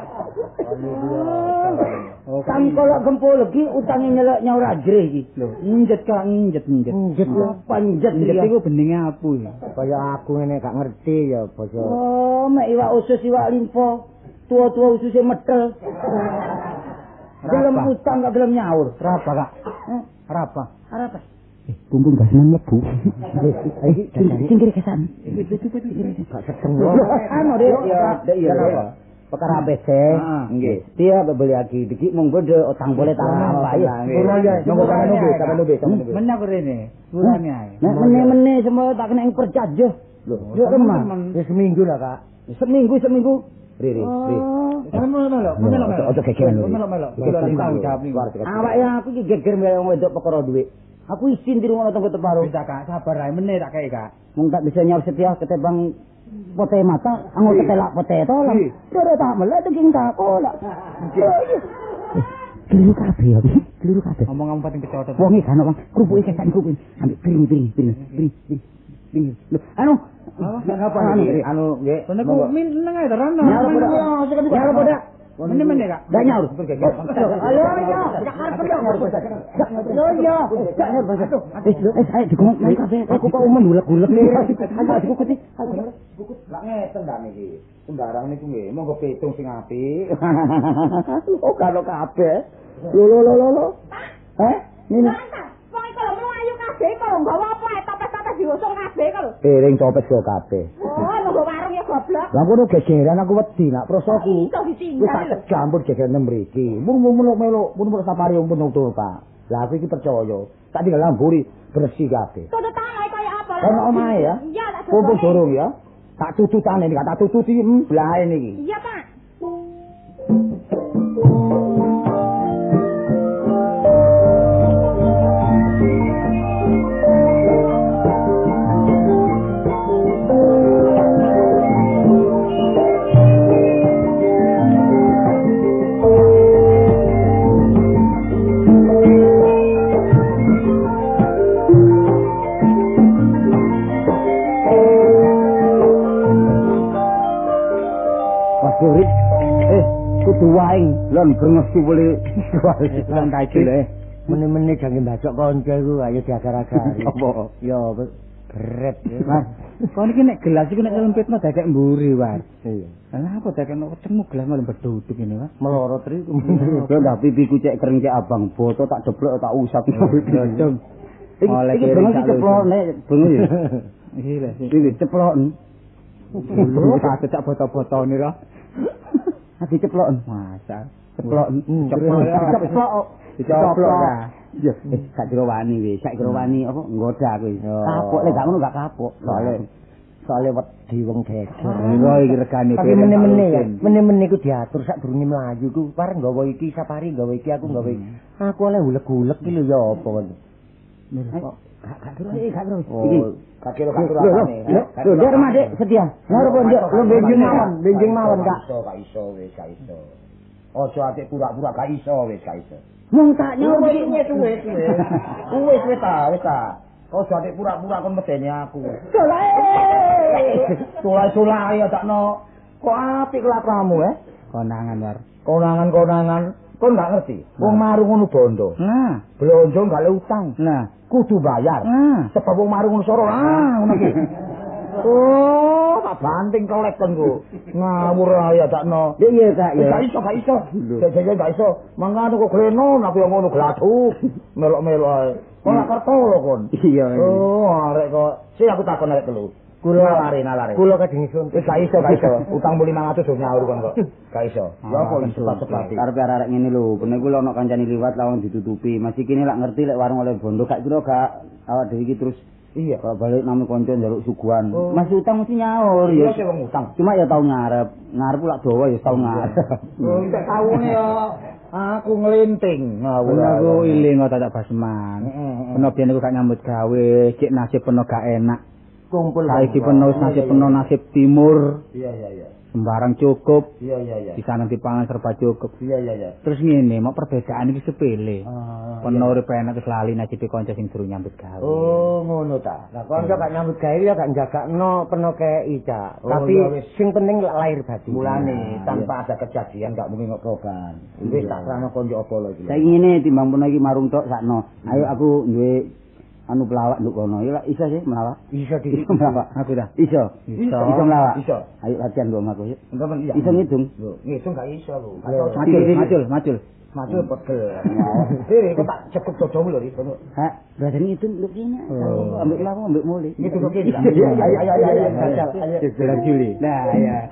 S4: Kang kalau gempol lagi utangnya nyelok nyaur ajre iki. Lho, nginjet kak nginjet nginjet.
S2: Nginjet lho.
S4: panjet nginjet iku beninge apu ya.
S2: Kaya aku ngene gak ngerti ya basa.
S4: Oh, mek iwak usus iwak limpo. Tua-tua ususnya medel. Gelem utang gak gelem nyaur.
S2: Rapa kak?
S4: Eh,
S2: Rapa?
S4: Apa?
S6: kumpul gak seneng mlebu.
S2: Iki
S6: Singkir kesan.
S2: gak sedeng
S4: Anu deh, ya, dek iya.
S6: Perkara ABC.
S4: Heeh.
S6: Nggih. Dia beli lagi dikit monggo de utang boleh tak apa ya.
S4: Kurang ya,
S6: Monggo sampe nunggu, sampe nunggu.
S4: Menak rene. Kurang ae.
S6: Nek meneh-meneh semua tak kena yang perjajah. Lho,
S4: Yo teman.
S2: Ya seminggu lah kak.
S6: seminggu seminggu. Riri, riri.
S4: Melo melo,
S6: melo, melo. Ojo gegeran lho.
S4: Melo melo.
S6: Iki
S4: Kilo
S6: lagi
S4: tahu
S6: tanggung
S4: jawab nih.
S6: Awak ya aku iki geger wong wedok perkara dhuwit. Aku izin di rumah tonggo teparo.
S4: Bisa kak, sabar ae meneh tak kei kak.
S6: Mung tak bisa nyaur setia ketebang pote mata, anggo ketelak pote to lah. Dora tak melek tuh king tak kola. Keliru kabeh ya, keliru kabeh.
S4: Ngomong-ngomong pating kecotot.
S6: Wong iki kan wong krupuke kesan kuping. Ambek piring piring piring piring piring. piring. Anu
S4: Apa
S6: anu anu nggih.
S4: Kene ku min nang ae terang.
S6: Nyaur poda. Nyaur.
S4: Meneh meneh kak.
S6: Gak nyaur.
S4: Halo yo, gak arep
S6: Yo yo, gak nyaur. Eh, eh, digomong nang kafe. Aku kok umen gulek-gulek nih. Ayo dikukut iki. Bukut lak ngeten dak niki. Sembarang niku nggih, monggo pitung sing apik. Oh, karo kabeh. Lho lho lho lho, lho. Eh, ini
S5: Wong iki kalau mlayu kabeh kalau nggawa apa ae topes-topes diusung kabeh kalau.
S6: piring copet go kabeh.
S5: Oh, nunggu warung ya goblok.
S6: Lah kono gegeran aku wedi nak prosoku. Wis tak campur gegeran mriki. Mun mun melok melok, mun melok safari pun nutul Pak. Lah aku iki percaya. Tak tinggal lamburi bersih kabeh.
S5: Tututan ae kaya apa?
S6: Ono omahe ya.
S5: Iya, tak
S6: Kumpul
S5: dodone.
S6: dorong ya. Tak tututane iki, tak tututi hmm, blae niki.
S5: Iya, Pak.
S6: Lan brengesu boleh.
S4: Lan kaji lho.
S2: Meneh-meneh jangan bacok kanca iku ayo diagar-agar.
S6: Apa?
S2: Ya beret.
S4: Mas, kok niki nek gelas iki nek nyelempitno dakek mburi, Mas.
S2: Iya.
S4: Lah apa dakek nek ketemu gelas malah berduduk ini, Mas.
S2: Melorot tri.
S6: Yo ndak pipiku cek kering cek abang boto tak jeblok tak usap. Iki
S4: Oleh
S6: iki
S4: sak
S6: ceplok nek bengi.
S4: Iki lho.
S6: Iki ceplok.
S4: Lho, tak cak foto-foto ni lah.
S6: Ati ceplok.
S4: Masa.
S6: Ceplok.
S4: Ceplok.
S6: Ceplok.
S4: Dicoplok
S6: eh, sak kira wani wis, sak kira wani apa nggoda kowe. Kapok lek gak ngono gak kapok.
S2: Soale soale wedi wong geger.
S4: Lho iki regane
S2: Tapi meneh-meneh ya, meneh-meneh ku diatur sak durunge mlayu ku pareng gawa iki safari gawa iki aku gawa iki. Aku oleh ulek-ulek iki lho ya apa kon.
S6: Gak gak iki gak kira.
S2: Oh.
S6: Iki gak kira gak kira apane. Lho, lho, Mak Dik, setia. Lha apa Dik? Lho benjing mawon, benjing mawon Kak.
S3: iso, gak iso wis, gak iso. Ojo atik pura-pura gak iso wis, gak iso.
S6: Mung tak nyaur
S3: Wis,
S6: iki.
S3: wis, wis, wis. Ta, wis ta. Ojo atik pura-pura kon medeni aku. Sulai-sulai ya takno.
S6: Kok apik kelakuanmu eh?
S4: konangan war.
S3: Konangan-konangan, kon gak ngerti. Wong marung ngono bondo.
S4: Nah,
S3: Blonjo gak le utang.
S4: nah,
S3: Kudu bayar.
S4: nah.
S3: Sebab wong marung ngono soro. Ah, ngono ki. Oh, tak banting kolek kon ku. Ngawur ae ya takno.
S6: Ya iya Kak
S3: Eh,
S6: ya.
S3: Gak iso, gak iso. Jajake gak iso. Mangane kok greno aku yang ngono gladuk. Melok-melok ae. Kok gak kerto lho kon.
S6: Iya.
S3: Oh, arek kok. Si aku takon arek telu.
S2: Kula
S3: nalare nalare.
S2: Kula kadang suntik.
S3: Wis gak iso gak iso. Utangmu 500 do nyaur kon kok. Gak iso. Ya apa iso cepat-cepat.
S6: Karepe arek ngene lho, bener kula ana kancane liwat lawang ditutupi. Masih kene lak ngerti lek warung oleh bondo gak kira gak awak dhewe iki terus
S3: Iya.
S6: kalau balik nami konco njaluk suguhan.
S3: Oh.
S6: Masih utang mesti nyaur
S3: Iya
S6: ya.
S3: sih wong utang.
S6: Cuma ya tau ngarep. Ngarep pula dawa ya tau ngarep.
S3: Oh, entek taune ya aku nglinting. Ngawur.
S6: Aku iling kok tak basman.
S3: Heeh.
S6: Peno biyen aku gak nyambut gawe, cek nasib peno gak enak.
S2: kumpul.
S6: Saiki peno nasib peno nasib timur,
S3: Iya iya iya.
S6: Sembarang cukup,
S3: Iya iya iya.
S6: di sana dipangan serba cukup.
S3: Iya iya iya.
S6: Terus ngene, mau perbedaan iki sepele.
S3: Ah,
S6: Peno urip enak wis lali nasibe kanca sing durung nyambut gawe.
S3: Oh, ngono ta.
S2: Lah kanca gak nyambut gawe ya gak njagakno peno kei Cak.
S3: Oh,
S2: Tapi
S3: iya, wis.
S2: sing penting lahir batin.
S3: Mulane tanpa ada kejadian gak mungkin ngoproban. Wis tak serano konco apa lho iki.
S6: Saiki ngene timbang peno iki marung tok sakno. Ayo aku duwe anu pelawak nduk kono. Ya iso sih melawak
S2: iso di
S6: melawak
S3: aku dah.
S6: Iso.
S3: Iso.
S6: Melawak
S3: iso.
S6: Ayo latihan gua aku ya
S3: enggak pen
S6: iso
S3: ngidung. Ngidung gak iso lu
S6: macul macul macul
S3: macul. Pegel sih kok tak cekup dodomu lho iso
S6: ha berarti ngidung lu kene.
S3: Oh.
S6: Ambek lawak ambek mole
S3: itu kok ayo ayo ayo ayo
S6: jalan juli. Nah ya